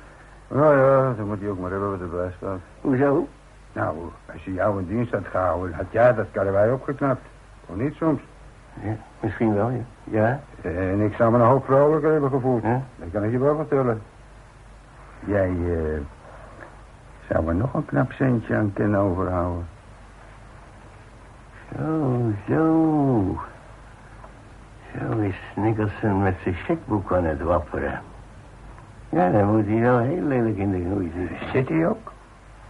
Nou ja, dan moet hij ook maar hebben wat erbij staat. Hoezo? Nou, als je jou in dienst had gehouden, had jij dat karrewei opgeknapt. Of niet soms? Ja, misschien wel, ja. Ja? En ik zou me een hoop vrolijker hebben gevoeld. Ja? Dat kan ik je wel vertellen. Jij eh, zou er nog een knap centje aan kunnen overhouden. Zo, zo. Zo is Nicholson met zijn checkboek aan het wapperen. Ja, dan moet hij wel heel lelijk in de knoei zitten. Zit hij ook?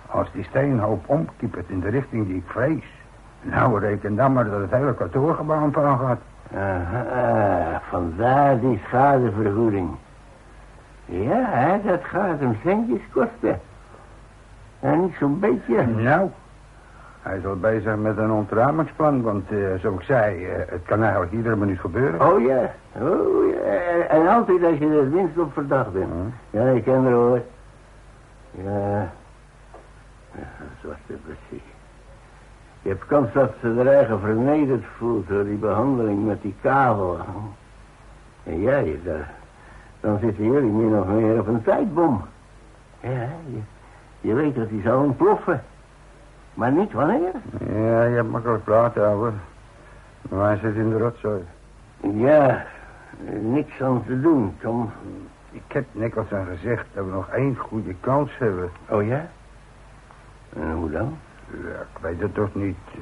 Als die steenhoop omkiepert in de richting die ik vrees. Nou, reken dan maar dat het hele kantoorgebouw aan gaat. Aha, vandaar die schadevergoeding. Ja, hè, dat gaat hem centjes kosten. En niet zo'n beetje. Nou, hij is al bezig met een ontruimingsplan, want eh, zoals ik zei, eh, het kan eigenlijk iedere minuut gebeuren. Oh ja, oh ja. En altijd als je er minst op verdacht bent. Hm. Ja, ik ken er hoor. Ja. ja zwarte precies. Je hebt kans dat ze er eigen vernederd voelt door die behandeling met die kabel. En jij, daar, dan zitten jullie min of meer op een tijdbom. Ja, je, je weet dat die zal ontploffen. Maar niet wanneer. Ja, je hebt makkelijk praten, ouwe. Maar hij zit in de rotzooi. Ja, niks aan te doen, Tom. Ik heb Nicholson gezegd dat we nog één goede kans hebben. Oh ja? En hoe dan? Ja, ik weet het toch niet. Eh,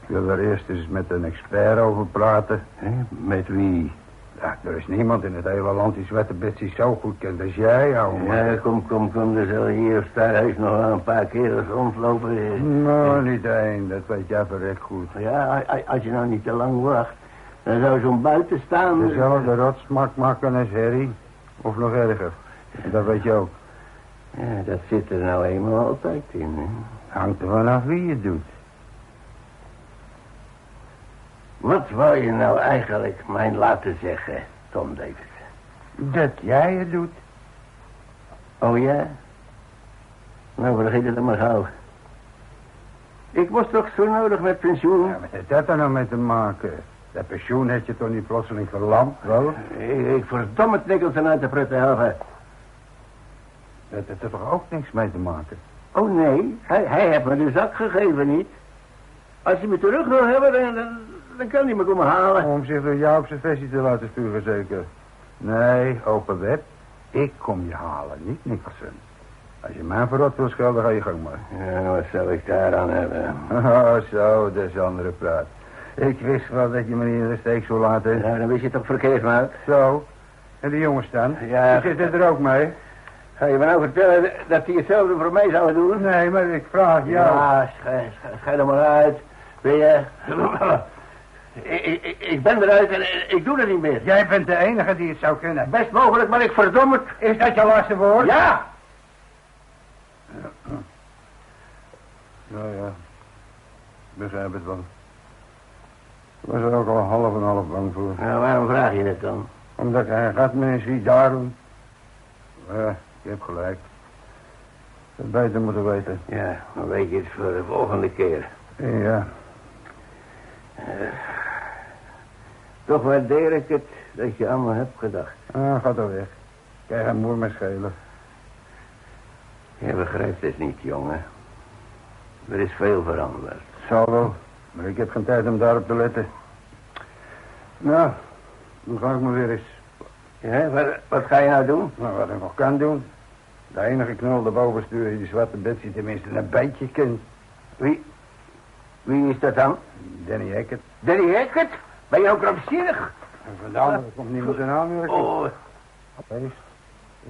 Ik wil er eerst eens met een expert over praten. Hè? Met wie? Ja, er is niemand in het hele land die Zwarte Betsy zo goed kent als jij, ouwe. Ja, kom, kom, kom. Er zal hier of daar heus nog wel een paar kerels rondlopen. Nou, niet één. Dat weet jij verrekt goed. Ja, als je nou niet te lang wacht, dan zou zo'n buitenstaan... Dezelfde rotsmak maken als Harry. Of nog erger. Dat weet je ook. Ja, dat zit er nou eenmaal altijd in, hè. Hangt er vanaf wie het doet. Wat wou je nou eigenlijk mij laten zeggen, Tom Davis? Dat jij het doet. Oh ja? Nou, vergeet het dan maar gauw. Ik was toch zo nodig met pensioen? Ja, wat heeft dat er nou mee te maken? Dat pensioen heb je toch niet plotseling verlamd, wel? Ik, ik verdom het uit de prutte helven. Dat heeft er toch ook niks mee te maken? Oh nee, hij, hij heeft me de zak gegeven niet. Als hij me terug wil hebben, dan, dan, dan kan hij me komen halen. Om zich door jou op zijn versie te laten sturen, zeker? Nee, open web. Ik kom je halen, niet Nicholson. Als je mij verrot wil schelden, ga je gang maar. Ja, wat zou ik daar aan hebben? *laughs* Oh, zo, dat is andere praat. Ik wist wel dat je me niet in de steek zou laten. Ja, dan wist je het toch verkeerd, maat. Zo. En die jongens dan? Ja. Die zitten er ook mee? Ga je me nou vertellen dat die hetzelfde voor mij zouden doen? Nee, maar ik vraag jou. Ja, schij, schij, schij er maar uit. Ben je... *clears throat* ik, ik, ik ben eruit en ik doe het niet meer. Jij bent de enige die het zou kunnen. Best mogelijk, maar ik verdom het. Is dat je laatste woord? Ja! Nou ja, ik begrijp het wel. Ik was er ook al half en half bang voor. Nou, waarom vraag je het dan? Omdat hij gaat mensen daarom. Ja, je hebt gelijk. Had beter moeten weten. Ja, dan weet je het voor de volgende keer. Ja, Toch waardeer ik het dat je aan me hebt gedacht. ah, gaat er weg. Kijk, hem moer me schelen. Je begrijpt het niet, jongen. Er is veel veranderd. Zal wel, maar ik heb geen tijd om daarop te letten. Nou, dan ga ik me weer eens... Ja, wat, wat ga je nou doen? Nou, wat ik nog kan doen. De enige knul erboven sturen die zwarte Betsy tenminste een beetje kent. Wie, wie is dat dan? Danny Hackett. Danny Hackett? Ben je ook krankzinnig? En vandaag komt niemand in aanmerking. Oh, Wees,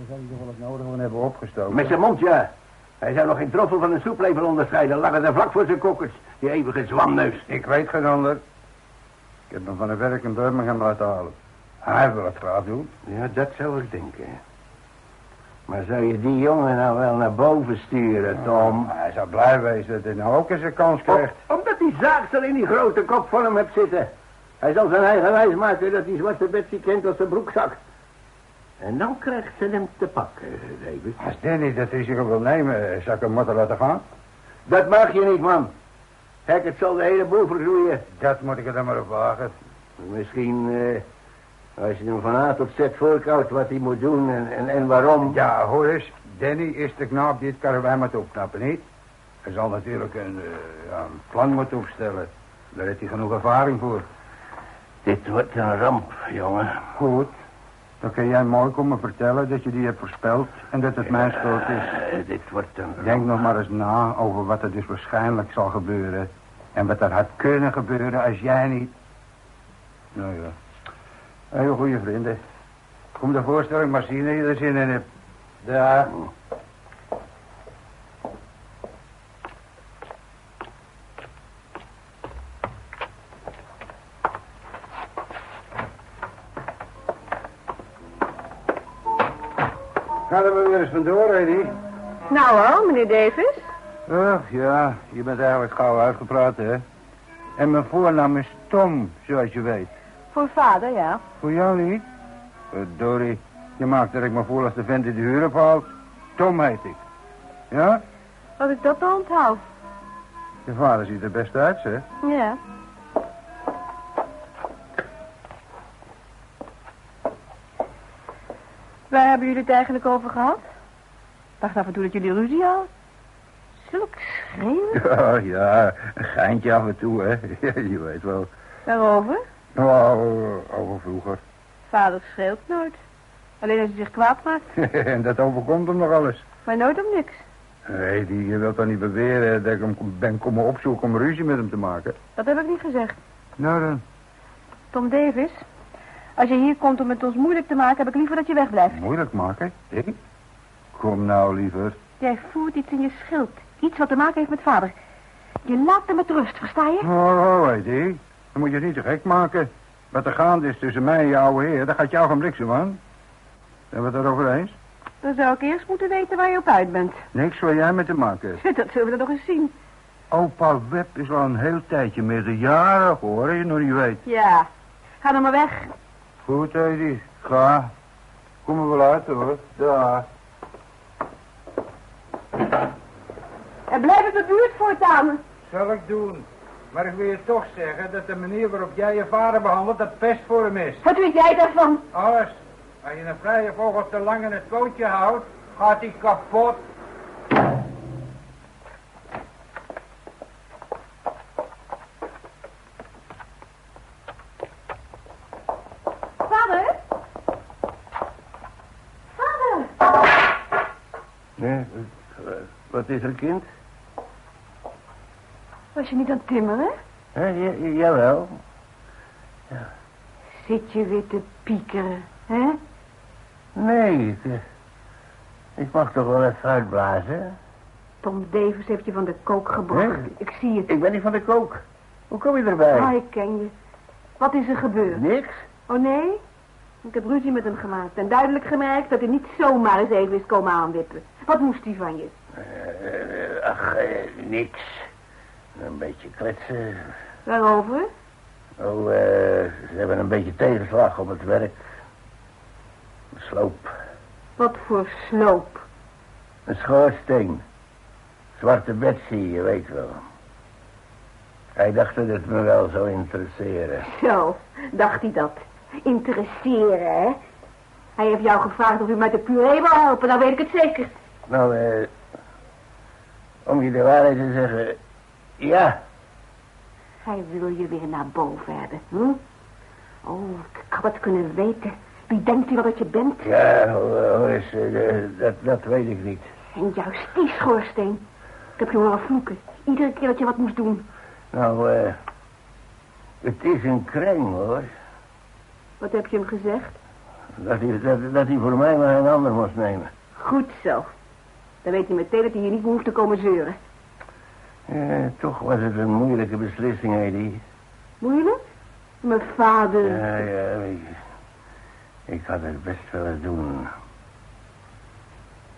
zou je toch wel het nodige van hebben opgestoken. met zijn mond, ja. Hij zou nog geen troffel van een soeplepel onderscheiden. Lag het er vlak voor zijn kokkers. Die eeuwige zwamneus. Ik weet geen ander. Ik heb hem van een werk in Birmingham laten halen. Hij wil het graag doen. Ja, dat zou ik denken. Maar zou je die jongen nou wel naar boven sturen, Tom? Hij zou blij wezen dat hij nou ook eens een kans krijgt. Om- omdat die zaagsel in die grote kop van hem hebt zitten. Hij zal zijn eigen wijs maken dat die zwarte Betsy kent als zijn broekzak. En dan krijgt ze hem te pakken, David. Als Danny dat risico wil nemen, zou ik hem moeten laten gaan. Dat mag je niet, man. Kijk, het zal de hele boel vergroeien. Dat moet ik er dan maar op wagen. Misschien, eh, als je hem van A tot Z voorkoudt wat hij moet doen en, en, en waarom. Ja, hoor eens. Danny is de knaap die het karwei moet opknappen, niet? Hij zal natuurlijk een, eh, een plan moeten opstellen. Daar heeft hij genoeg ervaring voor. Dit wordt een ramp, jongen. Goed. Dan kun jij mooi komen vertellen dat je die hebt voorspeld en dat het mijn schuld is. Eh, dit wordt een ramp. Denk nog maar eens na over wat er dus waarschijnlijk zal gebeuren. En wat er had kunnen gebeuren als jij niet... Nou ja. Heel goede vrienden. Kom de voorstelling maar zien je er zin in hebt. Daar. Ga er maar weer eens vandoor, Eddie. Nou al, meneer Davis. Ach ja, je bent eigenlijk gauw uitgepraat, hè? En mijn voornaam is Tom, zoals je weet. Voor vader, ja. Voor jou niet? Dory, je maakt dat ik me voel als de vent die de huur ophaalt. Tom heet ik. Ja? Wat ik dat dan onthoud. Je vader ziet er best uit, zeg. Ja. Waar hebben jullie het eigenlijk over gehad? Dacht af en toe dat jullie ruzie hadden. Zulk schreeuwen. *laughs* Ja, ja, een geintje af en toe, hè. Ja, *laughs* je weet wel. Waarover? Nou, over vroeger. Vader schreeuwt nooit. Alleen als hij zich kwaad maakt. *laughs* en dat overkomt hem nog alles. Maar nooit om niks. Nee, die je wilt dan niet beweren dat ik hem ben komen opzoeken om ruzie met hem te maken. Dat heb ik niet gezegd. Nou dan, Tom Davis, als je hier komt om het ons moeilijk te maken, heb ik liever dat je wegblijft. moeilijk maken, ik? Kom nou, liever. Jij voert iets in je schild. Iets wat te maken heeft met vader. Je laat hem met rust, versta je? Oh, weet je. Dan moet je het niet te gek maken. Wat er gaande is tussen mij en je oude heer, daar gaat jou geen bliksem aan. Zijn we het erover eens? Dan zou ik eerst moeten weten waar je op uit bent. Niks wat jij met te maken hebt. *laughs* Dat zullen we dan nog eens zien. Opa Web is al een heel tijdje meerderjarig, hoor, je nog niet weet. Ja, ga dan maar weg. Goed, Edi. Ga. Kom er wel uit, hoor. Daar. En blijf in de buurt voortaan. Zal ik doen. Maar ik wil je toch zeggen dat de manier waarop jij je vader behandelt, dat pest voor hem is. Wat weet jij daarvan? Alles. Als je een vrije vogel te lang in het pootje houdt, gaat hij kapot. Vader? Vader? Nee, eh, wat is er, kind? Was je niet aan het timmeren? Hè, ja, jawel. Zit je weer te piekeren, hè? Nee, ik, eh, ik mag toch wel even uitblazen. Tom Davis heeft je van de kook gebracht. Ik zie het. Ik ben niet van de kook. Hoe kom je erbij? Ah, ik ken je. Wat is er gebeurd? Niks. Oh, nee? Ik heb ruzie met hem gemaakt en duidelijk gemerkt dat hij niet zomaar eens even is komen aanwippen. Wat moest hij van je? Eh, ach, eh, niks. Een beetje kletsen. Waarover? Oh, eh, ze hebben een beetje tegenslag op het werk. Een sloop. Wat voor sloop. Een schoorsteen. Zwarte Betsy, je weet wel. Hij dacht dat het me wel zou interesseren. Zo, dacht hij dat. Interesseren, hè? Hij heeft jou gevraagd of u met de puree wil helpen, dan weet ik het zeker. Nou, eh... Om je de waarheid te zeggen... Ja, Hij wil je weer naar boven hebben, hm? Oh, ik had het kunnen weten. Wie denkt u wel dat je bent? ja, hoor eens, eh, dat, dat weet ik niet. En juist die schoorsteen. Ik heb je horen vloeken. Iedere keer dat je wat moest doen. Nou, eh... Het is een kring, hoor. Wat heb je hem gezegd? Dat hij, dat, dat hij voor mij maar een ander moest nemen. Goed zo. Dan weet hij meteen dat hij hier niet hoeft te komen zeuren. Eh, toch was het een moeilijke beslissing, Edie. Moeilijk? Mijn vader. Ja, ja, ik, ik had het best willen doen.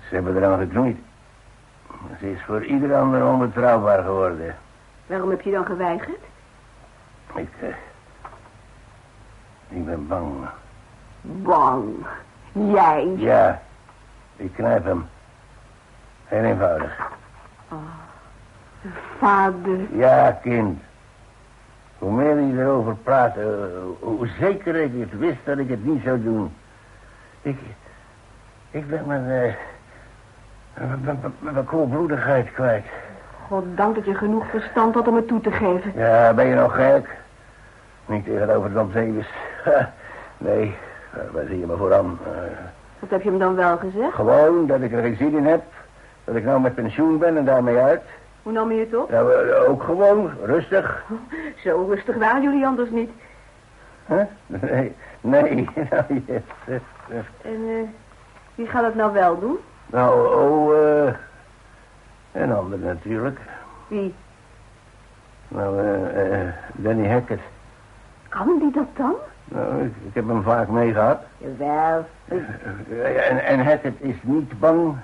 Ze hebben eraan geknoeid. Ze is voor ieder ander onbetrouwbaar geworden. Waarom heb je dan geweigerd? Ik, eh, ik ben bang. Bang. Jij. Ja, ik knijp hem. Heel eenvoudig. Vader. Ja, kind. Hoe meer hij erover praat, eh, hoe zeker ik het wist dat ik het niet zou doen. Ik, ik ben mijn, eh, mijn, koelbloedigheid kwijt. Goddank dat je genoeg verstand had om het toe te geven. Ja, ben je nog gek? Niet tegenover Davis. Ha, Nee, waar zie je me voor aan? Eh, Wat heb je hem dan wel gezegd? gewoon dat ik er geen zin in heb. Dat ik nou met pensioen ben en daarmee uit. Hoe nam je het op? Nou, eh, ook gewoon, rustig. Zo rustig waren jullie anders niet. Huh? Nee, nee. *laughs* Nou, yes. eh. En eh, wie gaat het nou wel doen? Nou, oh, eh... Een ander natuurlijk. Wie? Nou, eh, Danny Hackett. Kan die dat dan? Nou, ik, ik heb hem vaak meegehad. Jawel. *laughs* En, en Hackett is niet bang.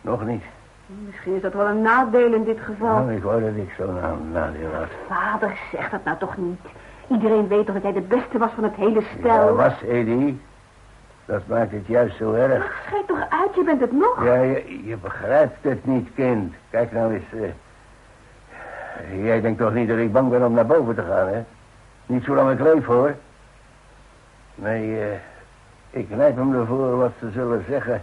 Nog niet. Misschien is dat wel een nadeel in dit geval. Nou, ik wou dat ik zo'n na- nadeel had. Vader, zeg dat nou toch niet. Iedereen weet toch dat jij de beste was van het hele Ja, stel. was, Eddie. Dat maakt het juist zo erg. Schijt toch uit, je bent het nog. Ja, je, je begrijpt het niet, kind. Kijk nou eens. eh, Jij denkt toch niet dat ik bang ben om naar boven te gaan, hè? Niet zolang ik leef, hoor. Nee, eh, ik knijp hem ervoor wat ze zullen zeggen...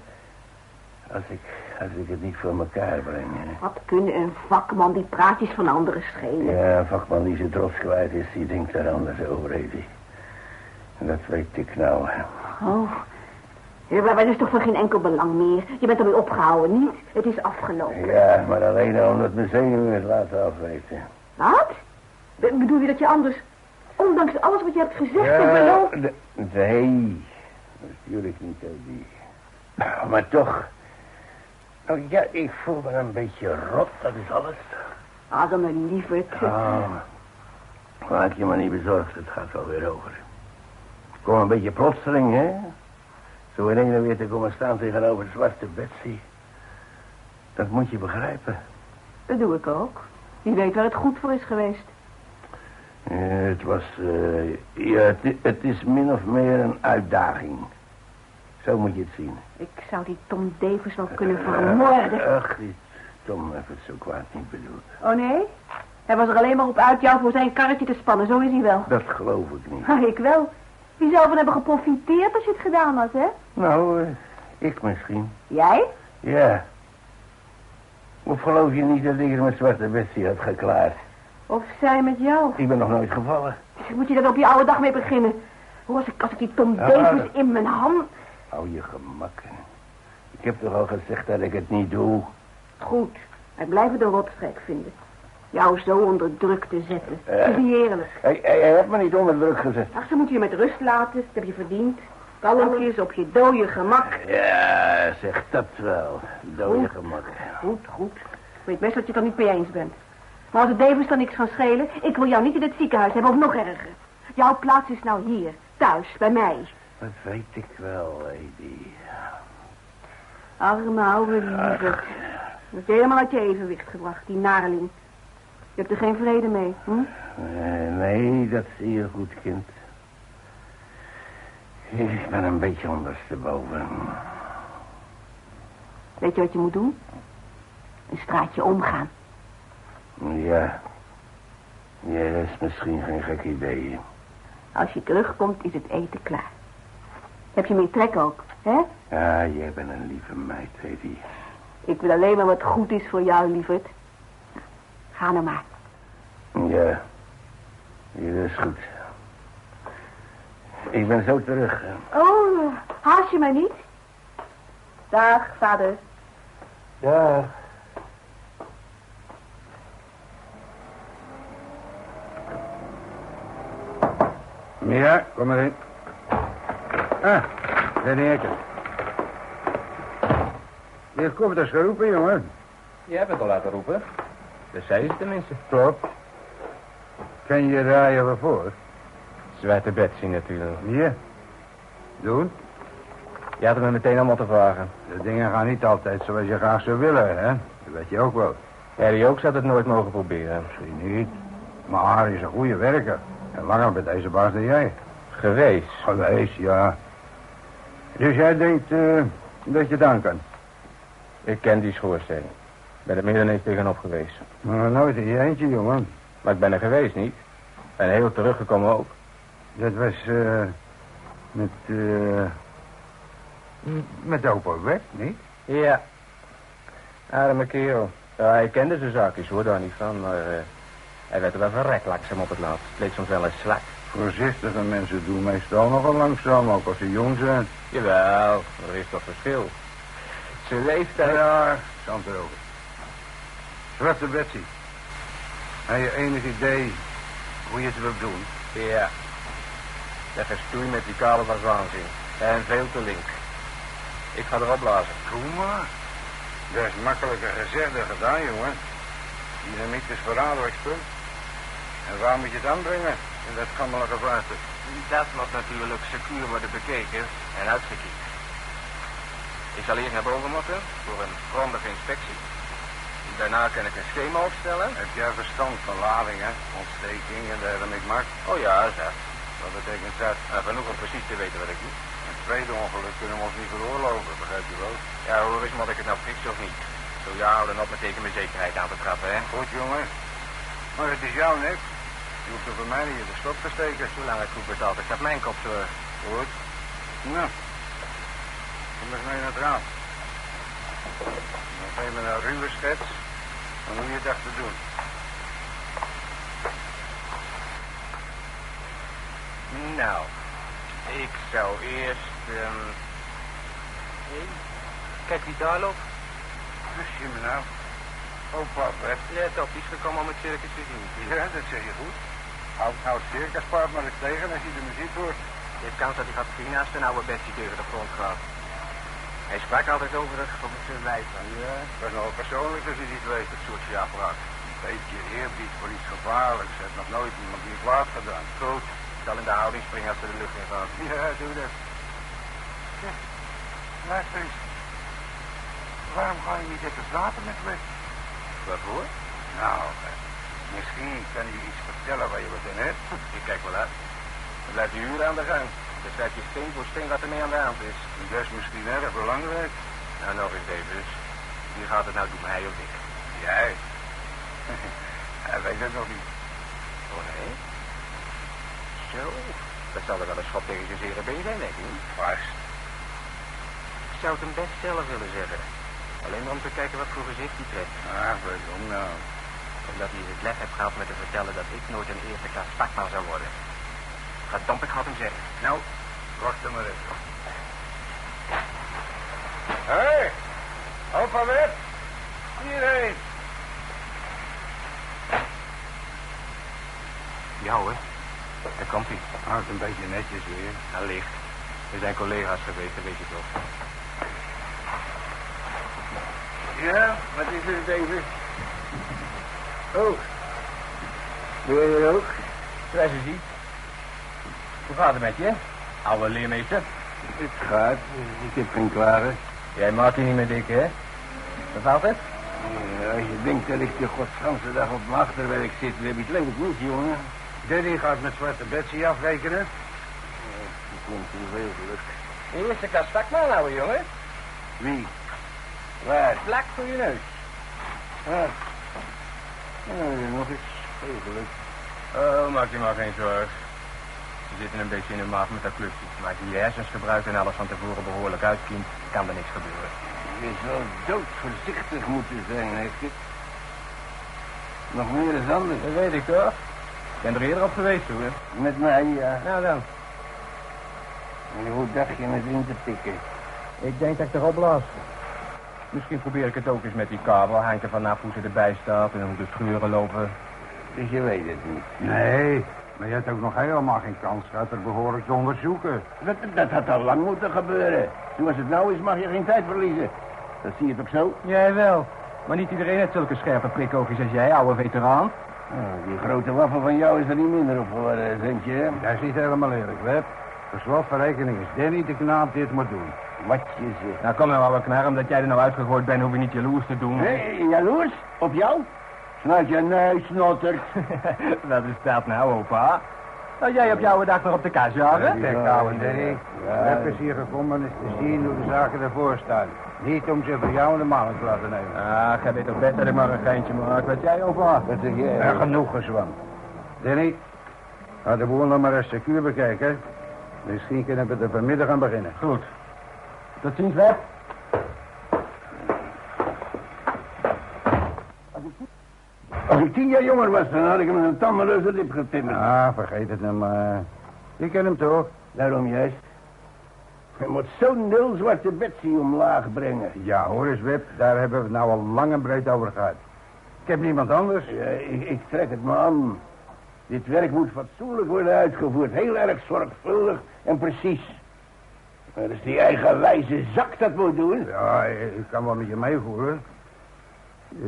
als ik, als ik het niet voor elkaar breng, hè. Wat kunnen een vakman die praatjes van anderen schelen? Ja, een vakman die zijn trots kwijt is, die denkt daar anders over, Edie. En dat weet ik nou. Oh, ja, maar het is toch van geen enkel belang meer. Je bent ermee opgehouden, niet? Het is afgelopen. Ja, maar alleen al omdat mijn zenuwen het laten afweten. Wat? Be- bedoel je dat je anders, ondanks alles wat je hebt gezegd en beloofd... de- nee, natuurlijk niet, Edie. Maar toch... Nou ja, ik voel me een beetje rot, dat is alles. Ah, dan een lieverd. Oh, maak je maar niet bezorgd, het gaat wel weer over. Ik kom een beetje plotseling, hè? Zo in ene weer te komen staan tegenover zwarte Betsy. Dat moet je begrijpen. Dat doe ik ook. Wie weet waar het goed voor is geweest. Eh, het was, eh, ja, het is min of meer een uitdaging. Zo moet je het zien. Ik zou die Tom Davis wel kunnen vermoorden. Eh, ach, die Tom heeft het zo kwaad niet bedoeld. Oh nee? Hij was er alleen maar op uit jou voor zijn karretje te spannen. Zo is hij wel. Dat geloof ik niet. Ah, ik wel. Wie zou van hebben geprofiteerd als je het gedaan had, hè? Nou, eh, ik misschien. Jij? Ja. Of geloof je niet dat ik er met zwarte Betsy had geklaard? Of zij met jou? Ik ben nog nooit gevallen. Moet je daar op je oude dag mee beginnen? Hoe als ik, als ik die Tom Davis in mijn hand... Hou je gemak. hè. Ik heb toch al gezegd dat ik het niet doe. Goed, wij blijven de rotstreek vinden. Jou zo onder druk te zetten. Dat is niet eerlijk. Hij, hij, hij heeft me niet onder druk gezet. Ach, ze moeten je met rust laten. Dat heb je verdiend. Kalmpjes op je dode gemak. Ja, zeg dat wel. Dode Goed. gemak. Goed, goed. Ik weet best dat je het er niet mee eens bent. Maar als het Davis dan niks kan schelen... ik wil jou niet in het ziekenhuis hebben, of nog erger. Jouw plaats is nou hier, thuis, bij mij. Dat weet ik wel, Lady. Arme oude lieverd. Dat is helemaal uit je evenwicht gebracht, die nareling. Je hebt er geen vrede mee, hm? Eh, nee, dat zie je goed, kind. Ik ben een beetje ondersteboven. Weet je wat je moet doen? Een straatje omgaan. Ja. Ja, dat is misschien geen gek idee. Als je terugkomt, is het eten klaar. Heb je meer trek ook, hè? Ja, jij bent een lieve meid, Lady. Ik wil alleen maar wat goed is voor jou, lieverd. Ga nou maar. Ja. Ja, dat is goed. Ik ben zo terug. Oh, haast je mij niet? Dag, vader. Ja. Ja, kom maar in. Ah, Danny Ekker. Je komt dus geroepen, jongen. Jij hebt het al laten roepen. Dat zei ze tenminste. Klopt. Ken je draaien waarvoor? Zwarte Betsy natuurlijk. Ja. Doen? Je had hem me meteen allemaal te vragen. De dingen gaan niet altijd zoals je graag zou willen, hè? Dat weet je ook wel. Harry ook zou het nooit mogen proberen. Misschien niet. Maar Harry is een goede werker. En langer bij deze baas dan jij. Geweest. Geweest, ja. Dus jij denkt eh, dat je dan kan? Ik ken die schoorsteen. Ik ben er meer dan eens tegenop geweest. Maar nooit in je eentje, jongen. Maar ik ben er geweest, niet? En heel teruggekomen ook. Dat was eh met, eh met opa weg, niet? Ja. Arme kerel. Ja, hij kende zijn zaakjes, hoor, daar niet van. Maar hij werd er wel langzaam op het laatst. Het leek soms wel eens slak. Voorzichtige mensen doen meestal nogal langzaam, ook als ze jong zijn. Jawel, er is toch verschil. Zijn leeftijd... Ja, zand erover. Zwarte Betsy. Heb je enig idee hoe je het wilt doen? Ja. Dat gestoei met die kale was waanzin. En veel te link. Ik ga erop blazen. Doe maar. Dat is makkelijker gezegd dan gedaan, jongen. Dynamiet is verraderlijk spul. En waar moet je het aanbrengen? In dat gammelige water. Dat moet natuurlijk secuur worden bekeken en uitgekiekt. Ik zal eerst naar boven moeten voor een grondige inspectie. Daarna kan ik een schema opstellen. Heb jij verstand van ladingen, ontsteking en dergelijke, Mark? Oh ja, zeg. Wat betekent dat? Nou, genoeg om precies te weten wat ik doe. Een tweede ongeluk kunnen we ons niet veroorloven, begrijp je wel? Ja, hoor eens, moet ik het nou fixen of niet? Zo ja, dan op met tegen mijn zekerheid aan te trappen, hè? Goed, jongen. Maar het is jouw nek. Je hoeft voor mij niet in de stop te steken. Zolang het goed betaald is, dat mijn kop zo. Goed. Nou. Kom eens mee naar het raam. Dan geef me een ruwe schets van hoe je dacht te doen. Nou, ik zou eerst... ehm hé, kijk wie daar loopt. Dus je me nou. Opa, Bert. Let op, die is gekomen om het circus te zien. Ja, dat zeg je goed. Houd, houd circuspaard maar eens tegen als je de muziek hoort. Je hebt kans dat hij gaat vrienden als de oude Bessie tegen de grond gaat. Hij sprak altijd over het zijn wijf. Ja, dat is nogal persoonlijk als je niet weet, dat soort sjappraat. Een beetje eerbied voor iets gevaarlijks. Heeft nog nooit iemand die kwaad gedaan. Goed, ik zal in de houding springen als ze de lucht in gaat. Ja, doe dat. Ja, luister eens. Waarom ga je niet even praten met me? Waarvoor? Nou, eh, misschien kan je iets vertellen waar je wat in hebt. Ik kijk wel uit. Dan blijft die uren aan de gang. Dan schrijf je steen voor steen wat er mee aan de hand is. Dat is misschien erg belangrijk. Nou, nog eens, Davis. Wie gaat het nou doen, hij of ik? Jij. *laughs* Hij weet het nog niet. Oh, nee? Zo, dat zal er wel een schot tegen zijn zere been zijn, denk ik. Vast. Ik zou het hem best zelf willen zeggen. Alleen maar om te kijken wat voor gezicht hij trekt. Ah, waarom nou? Omdat hij het lef heeft gehad met te vertellen dat ik nooit een eerste klas vakman zou worden. Verdomd, ik had hem zeggen. Nou, wacht er maar even. Hé, hey, opa Web. Hierheen. Ja hoor, daar komt hij. Houdt een beetje netjes weer. Allicht. We zijn collega's geweest, dat weet je toch. Ja, wat is er, David? Oh. Ben je er ook? Zoals je ziet. Hoe gaat het met je, oude leermeester? Het gaat. Ik heb geen klaren. Jij maakt je niet meer dik, hè? Bevalt het? Ja, als je denkt dat ik de godsganse dag op mijn achterwerk zit, dan heb je het lelijk niet, jongen. Danny gaat met Zwarte Betsy afrekenen. Ik kom veel geluk. Eerste klas vakman, ouwe jongen. Wie? Waar? Vlak voor je neus. Ah. Ja, nog eens. Veel geluk. Oh, maak je maar geen zorgen. Ze zitten een beetje in de maag met dat klusje. Maar als je hersens gebruikt en alles van tevoren behoorlijk uitkiemt, kan er niks gebeuren. Je zou doodvoorzichtig moeten zijn, Hekje. Nog meer dan anders. Dat weet ik toch? Ik ben er eerder op geweest, hoor. Met mij, ja. Nou dan. En hoe dacht je met in te pikken? Ik denk dat ik erop las. Misschien probeer ik het ook eens met die kabel. Er vanaf hoe ze erbij staat en hoe de scheuren lopen. Dus je weet het niet. Nee, maar je hebt ook nog helemaal geen kans gehad er behoorlijk te onderzoeken. Dat, dat had al lang moeten gebeuren. Zoals het nou is, mag je geen tijd verliezen. Dat zie je toch zo? Jij wel. Maar niet iedereen heeft zulke scherpe prikoogjes als jij, oude veteraan. Nou, die grote waffel van jou is er niet minder op voor, uh, Zentje. Dat is niet helemaal eerlijk, Web. Per slot van rekening is Danny de knaap die het moet doen. Wat je zegt. Nou, kom nou, ouwe knar. Omdat jij er nou uitgegooid bent, hoef je niet jaloers te doen. Hé, jaloers? Op jou? Snuit je neus, snottert. *laughs* Wat is dat nou, opa? Nou, jij op jouw dag nog op de kas jagen? Kijk, Ja, ouwe. Web is hier gekomen is te zien hoe de zaken ervoor staan. Niet om ze voor jou in de maling te laten nemen. Ah, jij weet toch best dat ik maar een geintje maak. Wat jij, opa? Wat zeg jij? Ja, genoeg gezwam. Danny, ga de boel nog maar eens secuur bekijken. Misschien kunnen we er vanmiddag aan beginnen. Goed. Tot ziens, Web. Als ik tien jaar jonger was, dan had ik hem een tandenloze lip getimmerd. Ah, vergeet het nou maar. Je kent hem toch? Daarom juist. Je moet zo'n nul zwarte Betsy omlaag brengen. Ja, hoor eens, Wip. Daar hebben we het nou al lang en breed over gehad. Ik heb niemand anders. Ja, ik, ik trek het me aan. Dit werk moet fatsoenlijk worden uitgevoerd. Heel erg zorgvuldig en precies. Maar als die eigenwijze zak dat moet doen... Ja, ik kan wel met je meevoeren. Eh,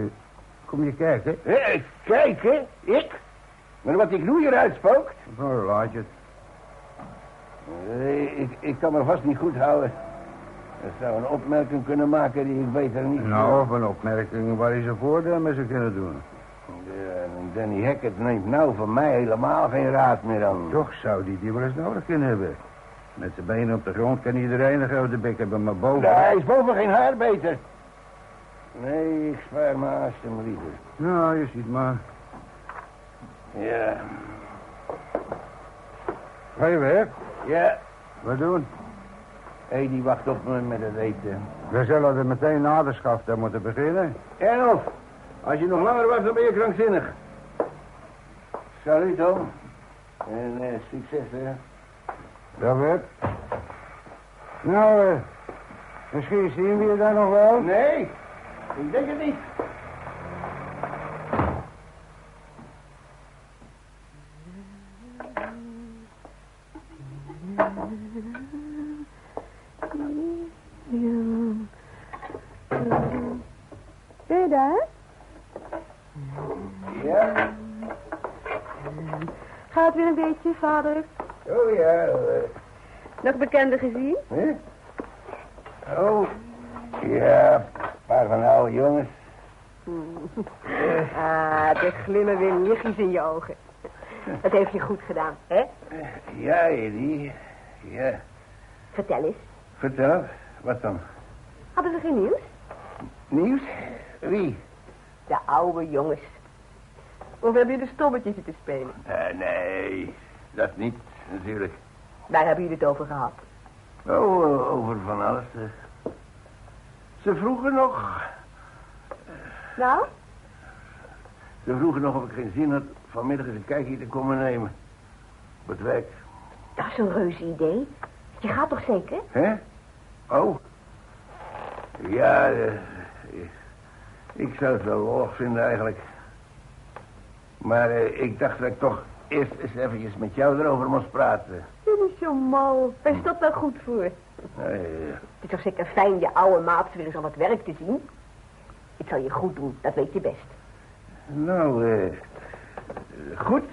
kom je kijken? Kijken, ik? Maar wat ik nu hier uitspookt... Nou, laat je het. Nee, ik, ik kan me vast niet goed houden. Dat zou een opmerking kunnen maken die ik beter niet... Nou, of een opmerking waar hij zijn voordeel mee zou kunnen doen. Ja, Danny Hackett neemt nou van mij helemaal geen raad meer aan. Toch zou die die wel eens nodig kunnen hebben. Met zijn benen op de grond kan iedereen een grote bek hebben, maar boven... Nee, hij is boven geen haar beter. Nee, ik spaar me haast hem liever. Nou, je ziet maar. Ja. Ga je weg? Ja. Wat doen? Hé, die wacht op me met het eten. We zullen er meteen na de schafte moeten beginnen. Ernst, als je nog langer wacht, dan ben je krankzinnig. Salut, Tom. En eh, succes, hè. Dat werd. Nou, eh, misschien zien we je daar nog wel. Nee, ik denk het niet. Ben je daar? Ja? Gaat weer een beetje, vader? Nog bekenden gezien? Hè? Oh. Ja, een paar van de oude jongens. *laughs* Ah, er glimmen weer lichtjes in je ogen. Dat heeft je goed gedaan, hè? Ja, Eddie. Ja. Vertel eens. Vertel, wat dan? Hadden ze geen nieuws? Nieuws? Wie? De oude jongens. Of hebben jullie de stommetjes zitten spelen? Eh, nee, dat niet, natuurlijk. Daar hebben jullie het over gehad. Oh, eh, over van alles. eh. Ze vroegen nog... Nou? Ze vroegen nog of ik geen zin had vanmiddag eens een kijkje te komen nemen. Op het werk. Dat is een reuze idee. Je gaat toch zeker? Hè? Oh. Ja, eh, ik zou het wel lollig vinden eigenlijk. Maar eh, ik dacht dat ik toch eerst eens eventjes met jou erover moest praten. Je is zo mal. Is dat nou goed voor? Het is toch zeker fijn je oude maat weer eens aan het werk te zien? Het zal je goed doen, dat weet je best. nou, eh, goed.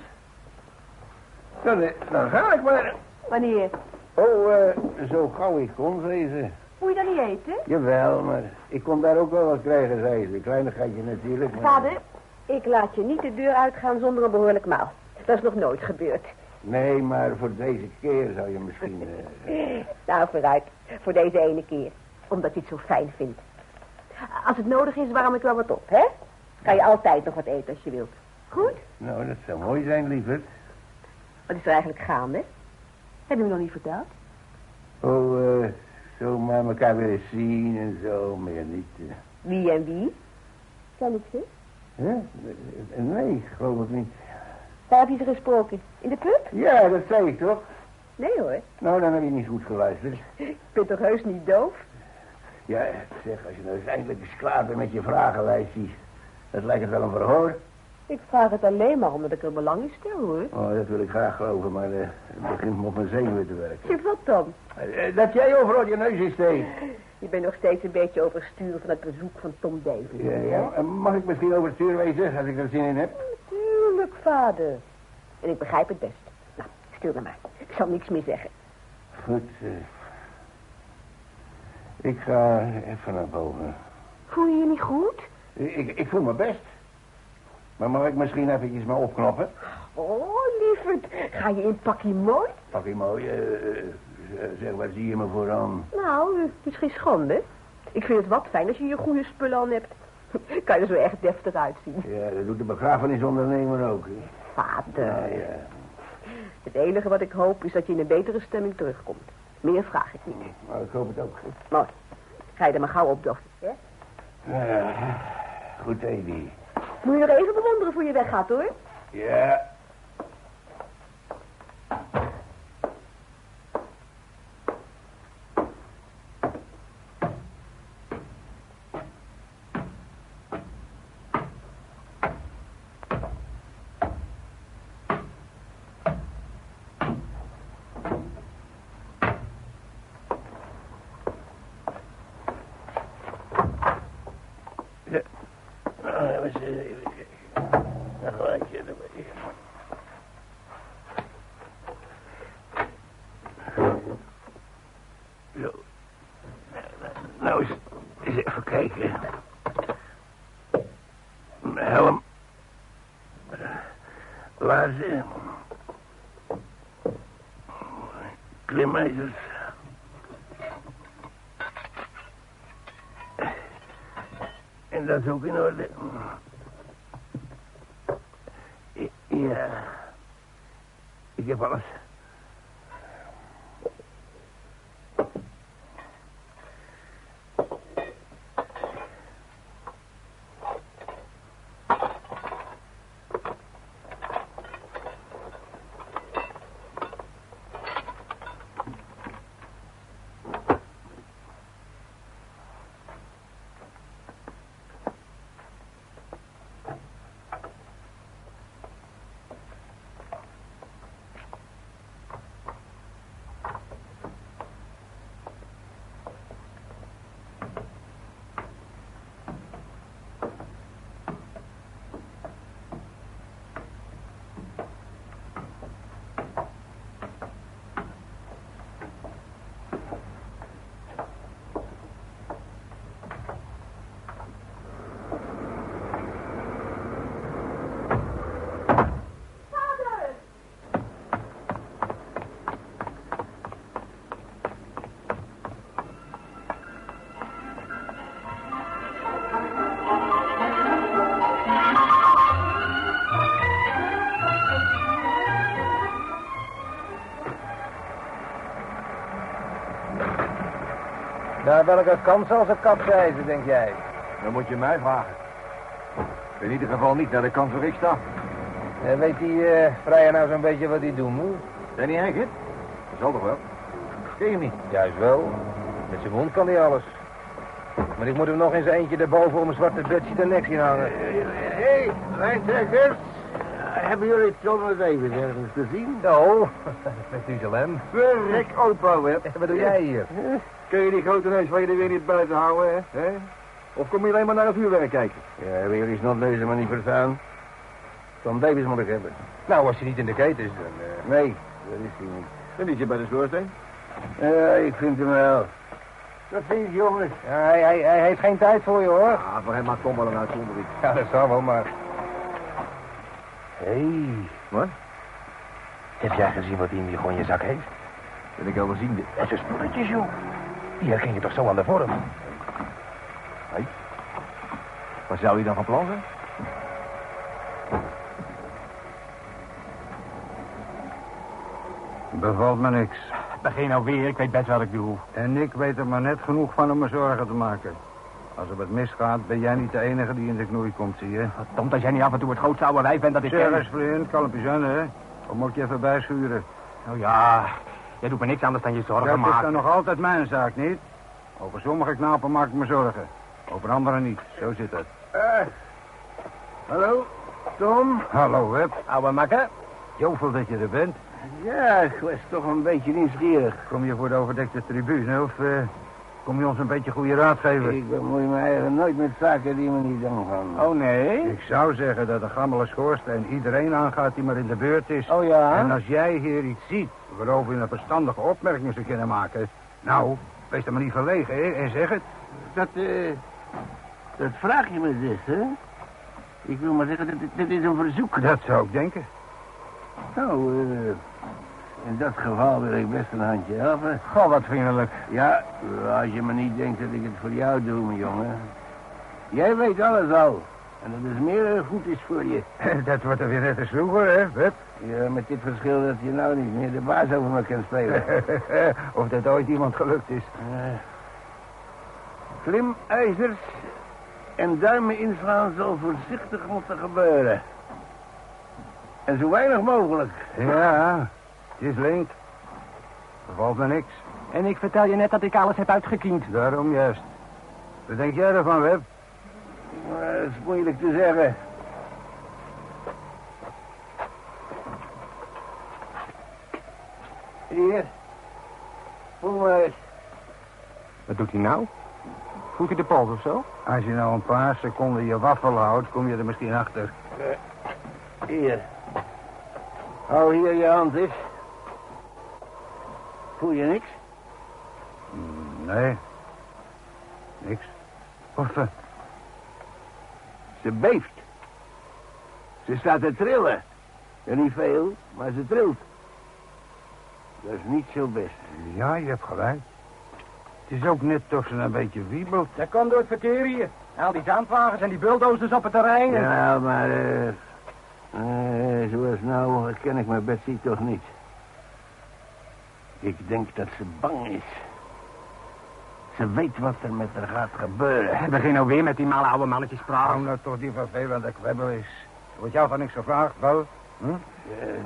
Dan, eh, dan ga ik maar. Wanneer? Oh, eh, zo gauw ik kon, zei ze. Moet je dan niet eten? Jawel, maar ik kon daar ook wel wat krijgen, zei ze. Een kleinigheidje natuurlijk. Maar... Vader, ik laat je niet de deur uitgaan zonder een behoorlijk maal. Dat is nog nooit gebeurd. Nee, maar voor deze keer zou je misschien... eh, *laughs* Nou, vooruit. Voor deze ene keer. Omdat je het zo fijn vindt. Als het nodig is, warm ik wel wat op, hè? Kan je altijd nog wat eten als je wilt. Goed? Nou, dat zou mooi zijn, lieverd. Wat is er eigenlijk gaande? Heb je me nog niet verteld? Oh, eh, zo maar elkaar eens zien en zo, meer niet. eh. Wie en wie? Ken ik ze? Hè? Eh, Nee, geloof ik niet. Waar heb je ze gesproken? In de pub? Ja, dat zei ik toch? Nee hoor. Nou, dan heb je niet goed geluisterd. Ik ben toch heus niet doof? Ja, zeg, als je nou eens eindelijk eens klaar bent met je vragenlijstjes. Dat lijkt het wel een verhoor. Ik vraag het alleen maar omdat ik er belang in stel hoor. Oh, dat wil ik graag geloven, maar eh, het begint me op mijn zenuwen te werken. Zeg, wat dan? Eh, dat jij overal je neus in steekt. Je bent nog steeds een beetje overstuur van het bezoek van Tom Davies. Ja, ja. Mag ik misschien overstuur wezen als ik er zin in heb? Natuurlijk, vader. En ik begrijp het best. Nou, stil dan maar. Ik zal niks meer zeggen. Goed. eh. ik ga even naar boven. Voel je je niet goed? Ik, ik voel me best. Maar mag ik misschien eventjes maar opknappen? Oh, lieverd. Ga je in pakje mooi? Pak je mooi. eh, eh, zeg, waar zie je me voor aan? Nou, het is geen schande. Ik vind het wat fijn als je je goede spullen aan hebt. *laughs* Kan je er zo echt deftig uitzien. Ja, dat doet de begrafenisondernemer ook. hè. Vader. Ja, ja. Het enige wat ik hoop is dat je in een betere stemming terugkomt. Meer vraag ik niet. Maar ik hoop het ook. Mooi. Ga je er maar gauw op, hè? Ja, goed, Edi. Moet je nog even bewonderen voor je weggaat, hoor. Ja. Erbij. Zo. Nou, eens, eens even kijken. Helm. Laarzen. En dat is ook in orde. Ja. Ik Naar welke kant zal ze kapseizen, denk jij? Dan moet je mij vragen. In ieder geval niet naar de kant waar ik sta. Eh, weet die eh vrijer nou zo'n beetje wat hij doen moet? Ben niet Henk, Dat zal toch wel? Ken je niet? Juist wel. Met zijn mond kan hij alles. Maar ik moet hem nog eens eentje erboven om een zwarte Betsy de nek zien hangen. Hé, hey, lijntekkers. Hebben jullie het zomaar even ergens te zien? Nou, *laughs* Methuselem. Verrek opa, hè. Wat doe jij hier? *laughs* Kun je die grote neus van je er weer niet buiten houden, hè? Of kom je alleen maar naar het vuurwerk kijken? Ja, hebben jullie snotneuzen maar niet verstaan? Van baby's moet ik hebben. Nou, als je niet in de keten is, dan... eh, Nee, dat is hij niet. Dan liet je bij de schoorsteen. Ja, ik vind hem wel. Dat vind ik, jongens. Ja, hij, hij, hij heeft geen tijd voor je, hoor. Ah, voor hem maakt Tom wel een uitzondering. Ja, dat zal wel, maar... Hé. Hey. Wat? Heb jij gezien wat hij in die gewoon je zak heeft? Ben ik al gezien. Dat zijn spulletjes, joh. Die herken je toch zo aan de vorm? Wat zou je dan van plan zijn? Bevalt me niks. Begin nou weer, ik weet best wat ik doe. En ik weet er maar net genoeg van om me zorgen te maken. Als er wat misgaat, ben jij niet de enige die in de knoei komt, zie je. Verdomd, als jij niet af en toe het grootste oude wijf bent dat ik Zeg eens, vriend, kalmpjes aan, hè. Of moet ik je even bijschuren? Nou ja, jij doet me niks anders dan je zorgen Dat is maken. dan nog altijd mijn zaak, niet? Over sommige knapen maak ik me zorgen. Over anderen niet. Zo zit het. Eh. hallo, Tom? Hallo, Web. Oude makker? Jovel dat je er bent. Ja, ik was toch een beetje nieuwsgierig. Kom je voor de overdekte tribune of eh, kom je ons een beetje goede raad geven? Ik bemoei me eigenlijk nooit met zaken die me niet omgaan. Oh nee? Ik zou zeggen dat de gammele schoorsteen iedereen aangaat die maar in de beurt is. Oh ja? En als jij hier iets ziet waarover je een verstandige opmerking zou kunnen maken... Nou, wees dan maar niet verlegen, hè, en zeg het. Dat, eh, dat vraag je me dus, hè? Ik wil maar zeggen, dit, dit is een verzoek. Dat zou ik denken. Nou, eh, in dat geval wil ik best een handje helpen. Goh, wat vriendelijk. Ja, als je me niet denkt dat ik het voor jou doe, mijn jongen. Jij weet alles al. En dat is meer dan goed is voor je. *laughs* Dat wordt er weer net als vroeger, hè, Web? Ja, met dit verschil dat je nou niet meer de baas over me kan spelen. *laughs* of dat ooit iemand gelukt is. Eh, Klimijzers en duimen inslaan zal voorzichtig moeten gebeuren. En zo weinig mogelijk. Ja, het is link. Bevalt me niks. En ik vertel je net dat ik alles heb uitgekiend. Daarom juist. Wat denk jij ervan, Web? Maar dat is moeilijk te zeggen. Hier. Voel maar eens. Wat doet hij nou? Voelt hij de pols of zo? Als je nou een paar seconden je waffel houdt, kom je er misschien achter. Hier. Hou hier je hand eens. Voel je niks? Mm, Nee. Niks. Of, eh, Ze beeft. Ze staat te trillen. En niet veel, maar ze trilt. Dat is niet zo best. ja, je hebt gelijk. Het is ook net of ze een beetje wiebelt. Dat kan door het verkeer hier. Al die zandwagens en die bulldozers op het terrein. Ja, maar eh, Eh, zoals nou ken ik mijn Betsy toch niet. Ik denk dat ze bang is. Ze weet wat er met haar gaat gebeuren. Begin nou weer met die malle oude mannetjes praten. Hou nou toch die vervelende kwebbel is. Er wordt jou van niks gevraagd, wel? Hm?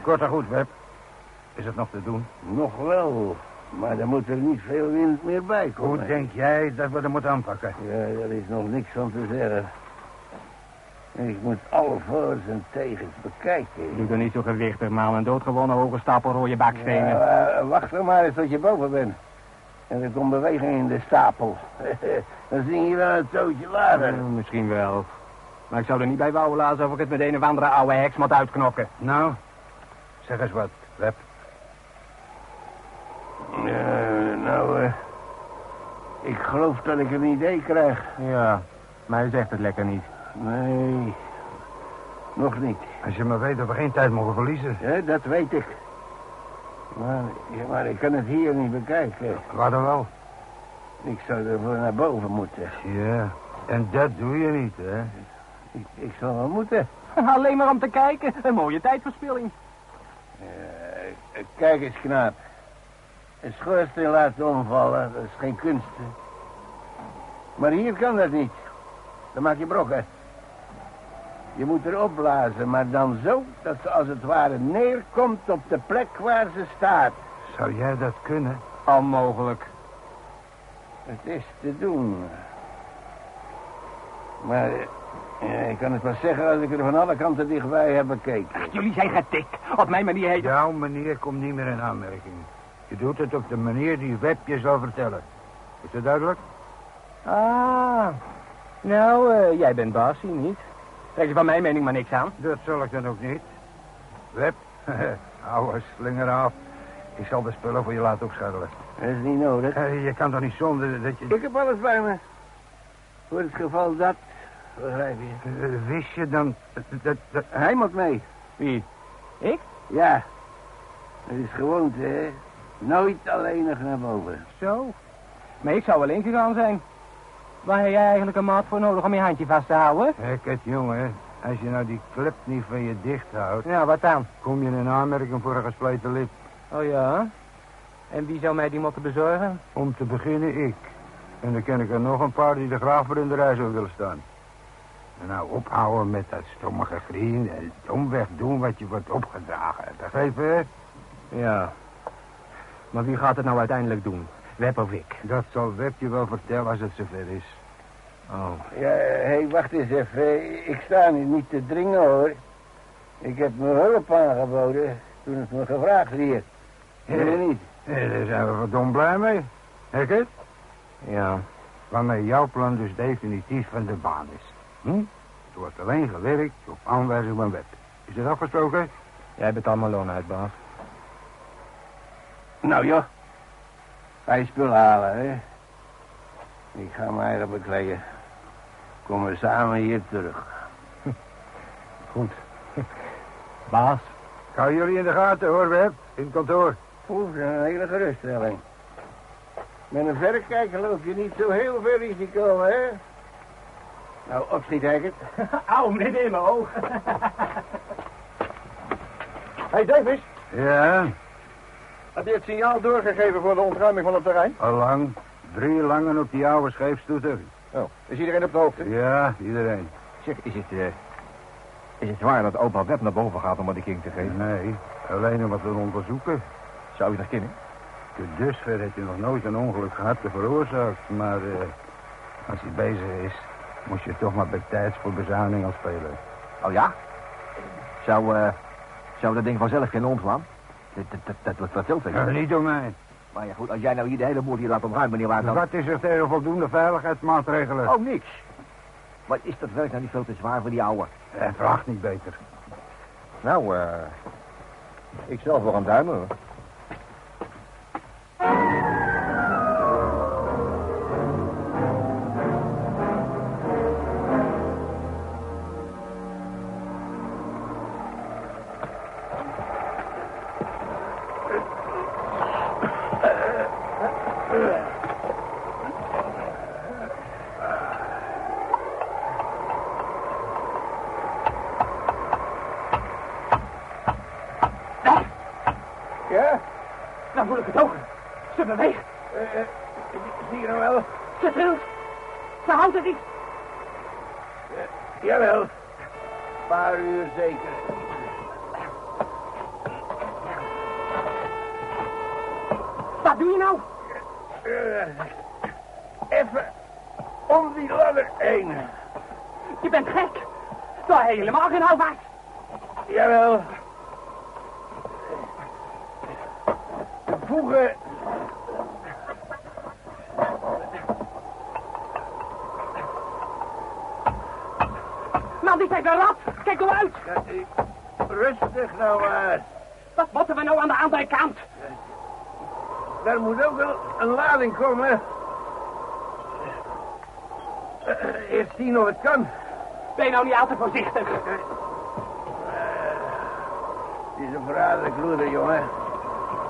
Kort en goed, Web. Is het nog te doen? Nog wel, maar er moet er niet veel wind meer bij komen. Hoe denk jij dat we dat moeten aanpakken? Ja, daar is nog niks van te zeggen. Ik moet alle voor's en tegens bekijken. Doe er niet zo gewichtig, maar een doodgewonnen hoge stapel rode bakstenen. Ja, eh, wacht er maar eens tot je boven bent. En er komt beweging in de stapel. *laughs* Dan zie je wel een tootje later. Eh, misschien wel. Maar ik zou er niet bij wouwen laten of ik het met een of andere oude heks moet uitknokken. Nou, zeg eens wat, Web. Nou, eh, ik geloof dat ik een idee krijg. Ja, maar hij zegt het lekker niet. Nee, nog niet. Als je maar weet dat we geen tijd mogen verliezen. Ja, dat weet ik. Maar, ja, maar ik kan het hier niet bekijken. Waar dan wel? Ik zou ervoor naar boven moeten. Ja, en dat doe je niet, hè? Ik, ik zal wel moeten. *laughs* Alleen maar om te kijken. Een mooie tijdverspilling. Eh, kijk eens, knaap. Een schoorsteen laten omvallen, dat is geen kunst. Maar hier kan dat niet. Dan maak je brokken. Je moet erop blazen, maar dan zo dat ze als het ware neerkomt op de plek waar ze staat. Zou jij dat kunnen? Onmogelijk. Het is te doen. Maar eh, ik kan het pas zeggen als ik er van alle kanten dichtbij heb bekeken. Jullie zijn getik. Op mijn manier heet het. Jouw manier komt niet meer in aanmerking. Je doet het op de manier die Web je zal vertellen. Is dat duidelijk? Ah. Nou, eh, jij bent baas, hier niet. Trek je van mijn mening maar niks aan. Dat zal ik dan ook niet. Web, *laughs* ouwe slinger af. Ik zal de spullen voor je laten opschuilen. Dat is niet nodig. Eh, je kan toch niet zonder dat je... Ik heb alles bij me. Voor het geval dat, begrijp je. Eh, wist je dan... Dat, Hij moet mee. Wie? Ik? Ja. Dat is gewoonte, hè. Nooit alleenig naar boven. Zo. Maar ik zou wel ingegaan zijn. Waar heb jij eigenlijk een maat voor nodig om je handje vast te houden? Hek het, jongen. Als je nou die klep niet van je dicht houdt... Ja, wat dan? kom je in aanmerking voor een gespleten lip. Oh ja? En wie zou mij die moeten bezorgen? Om te beginnen ik. En dan ken ik er nog een paar die er graag voor in de rij zou willen staan. En nou, ophouden met dat stommige vriend en domweg doen wat je wordt opgedragen. Begrepen? Ja. Maar wie gaat het nou uiteindelijk doen? Web of ik? Dat zal Web je wel vertellen als het zover is. Oh. Ja, hé, hey, wacht eens even. Ik sta nu niet te dringen, hoor. Ik heb mijn hulp aangeboden toen het me gevraagd werd. Jullie niet? Eh, daar zijn we verdomd blij mee. Hek het? Ja. Waarmee jouw plan dus definitief van de baan is. Hm? Het wordt alleen gewerkt op aanwijzing van Web. Is dat afgesproken? Jij bent allemaal loon uit, baas. Nou, joh. Ga je spullen halen, hè. Ik ga me eigen bekleden. Komen we samen hier terug. *laughs* Goed. Baas. Ik hou jullie in de gaten hoor, Web. In het kantoor. Oeh, een hele geruststelling. Met een verrekijker loop je niet zo heel veel risico, hè? Nou, opschiet, Hackett. *laughs* Auw, midden in mijn oog. Hey Davis, Ja, heb je het signaal doorgegeven voor de ontruiming van het terrein? allang. Drie langen op die oude scheepstoeter. Oh, is iedereen op de hoogte? Ja, iedereen. Zeg, is het, eh, is het waar dat opa Web naar boven gaat om wat die king te geven? Nee, alleen om wat te onderzoeken. Zou je dat kennen? Tot dusver heeft hij nog nooit een ongeluk gehad te veroorzaakt. Maar eh, als hij bezig is, moest je toch maar bij tijds voor bezuining al spelen. Oh ja? Zou, eh, zou dat ding vanzelf geen omslaan? Dat, dat, dat, dat Ja, niet door mij. Maar ja, goed, als jij nou hier de hele boel hier laat opruimen, meneer Waar, dan... Wat is er tegen voldoende veiligheidsmaatregelen? Oh, niks. Maar is dat werk nou niet veel te zwaar voor die ouwe? Eh, vraag niet beter. Nou, eh... ik zelf wel gaan duimen, hoor. Lading komen. Eh, Eerst zien of het kan. Ben je nou niet al te voorzichtig? Het is een verraderlijk loeder, jongen.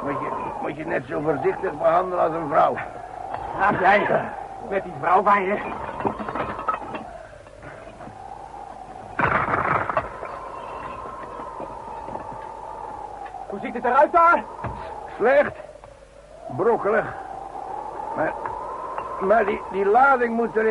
Moet je, moet je net zo voorzichtig behandelen als een vrouw. Ach jij, met die vrouw van je. Hoe ziet het eruit daar? Slecht. Brokkelig. Maar, die, die lading moet er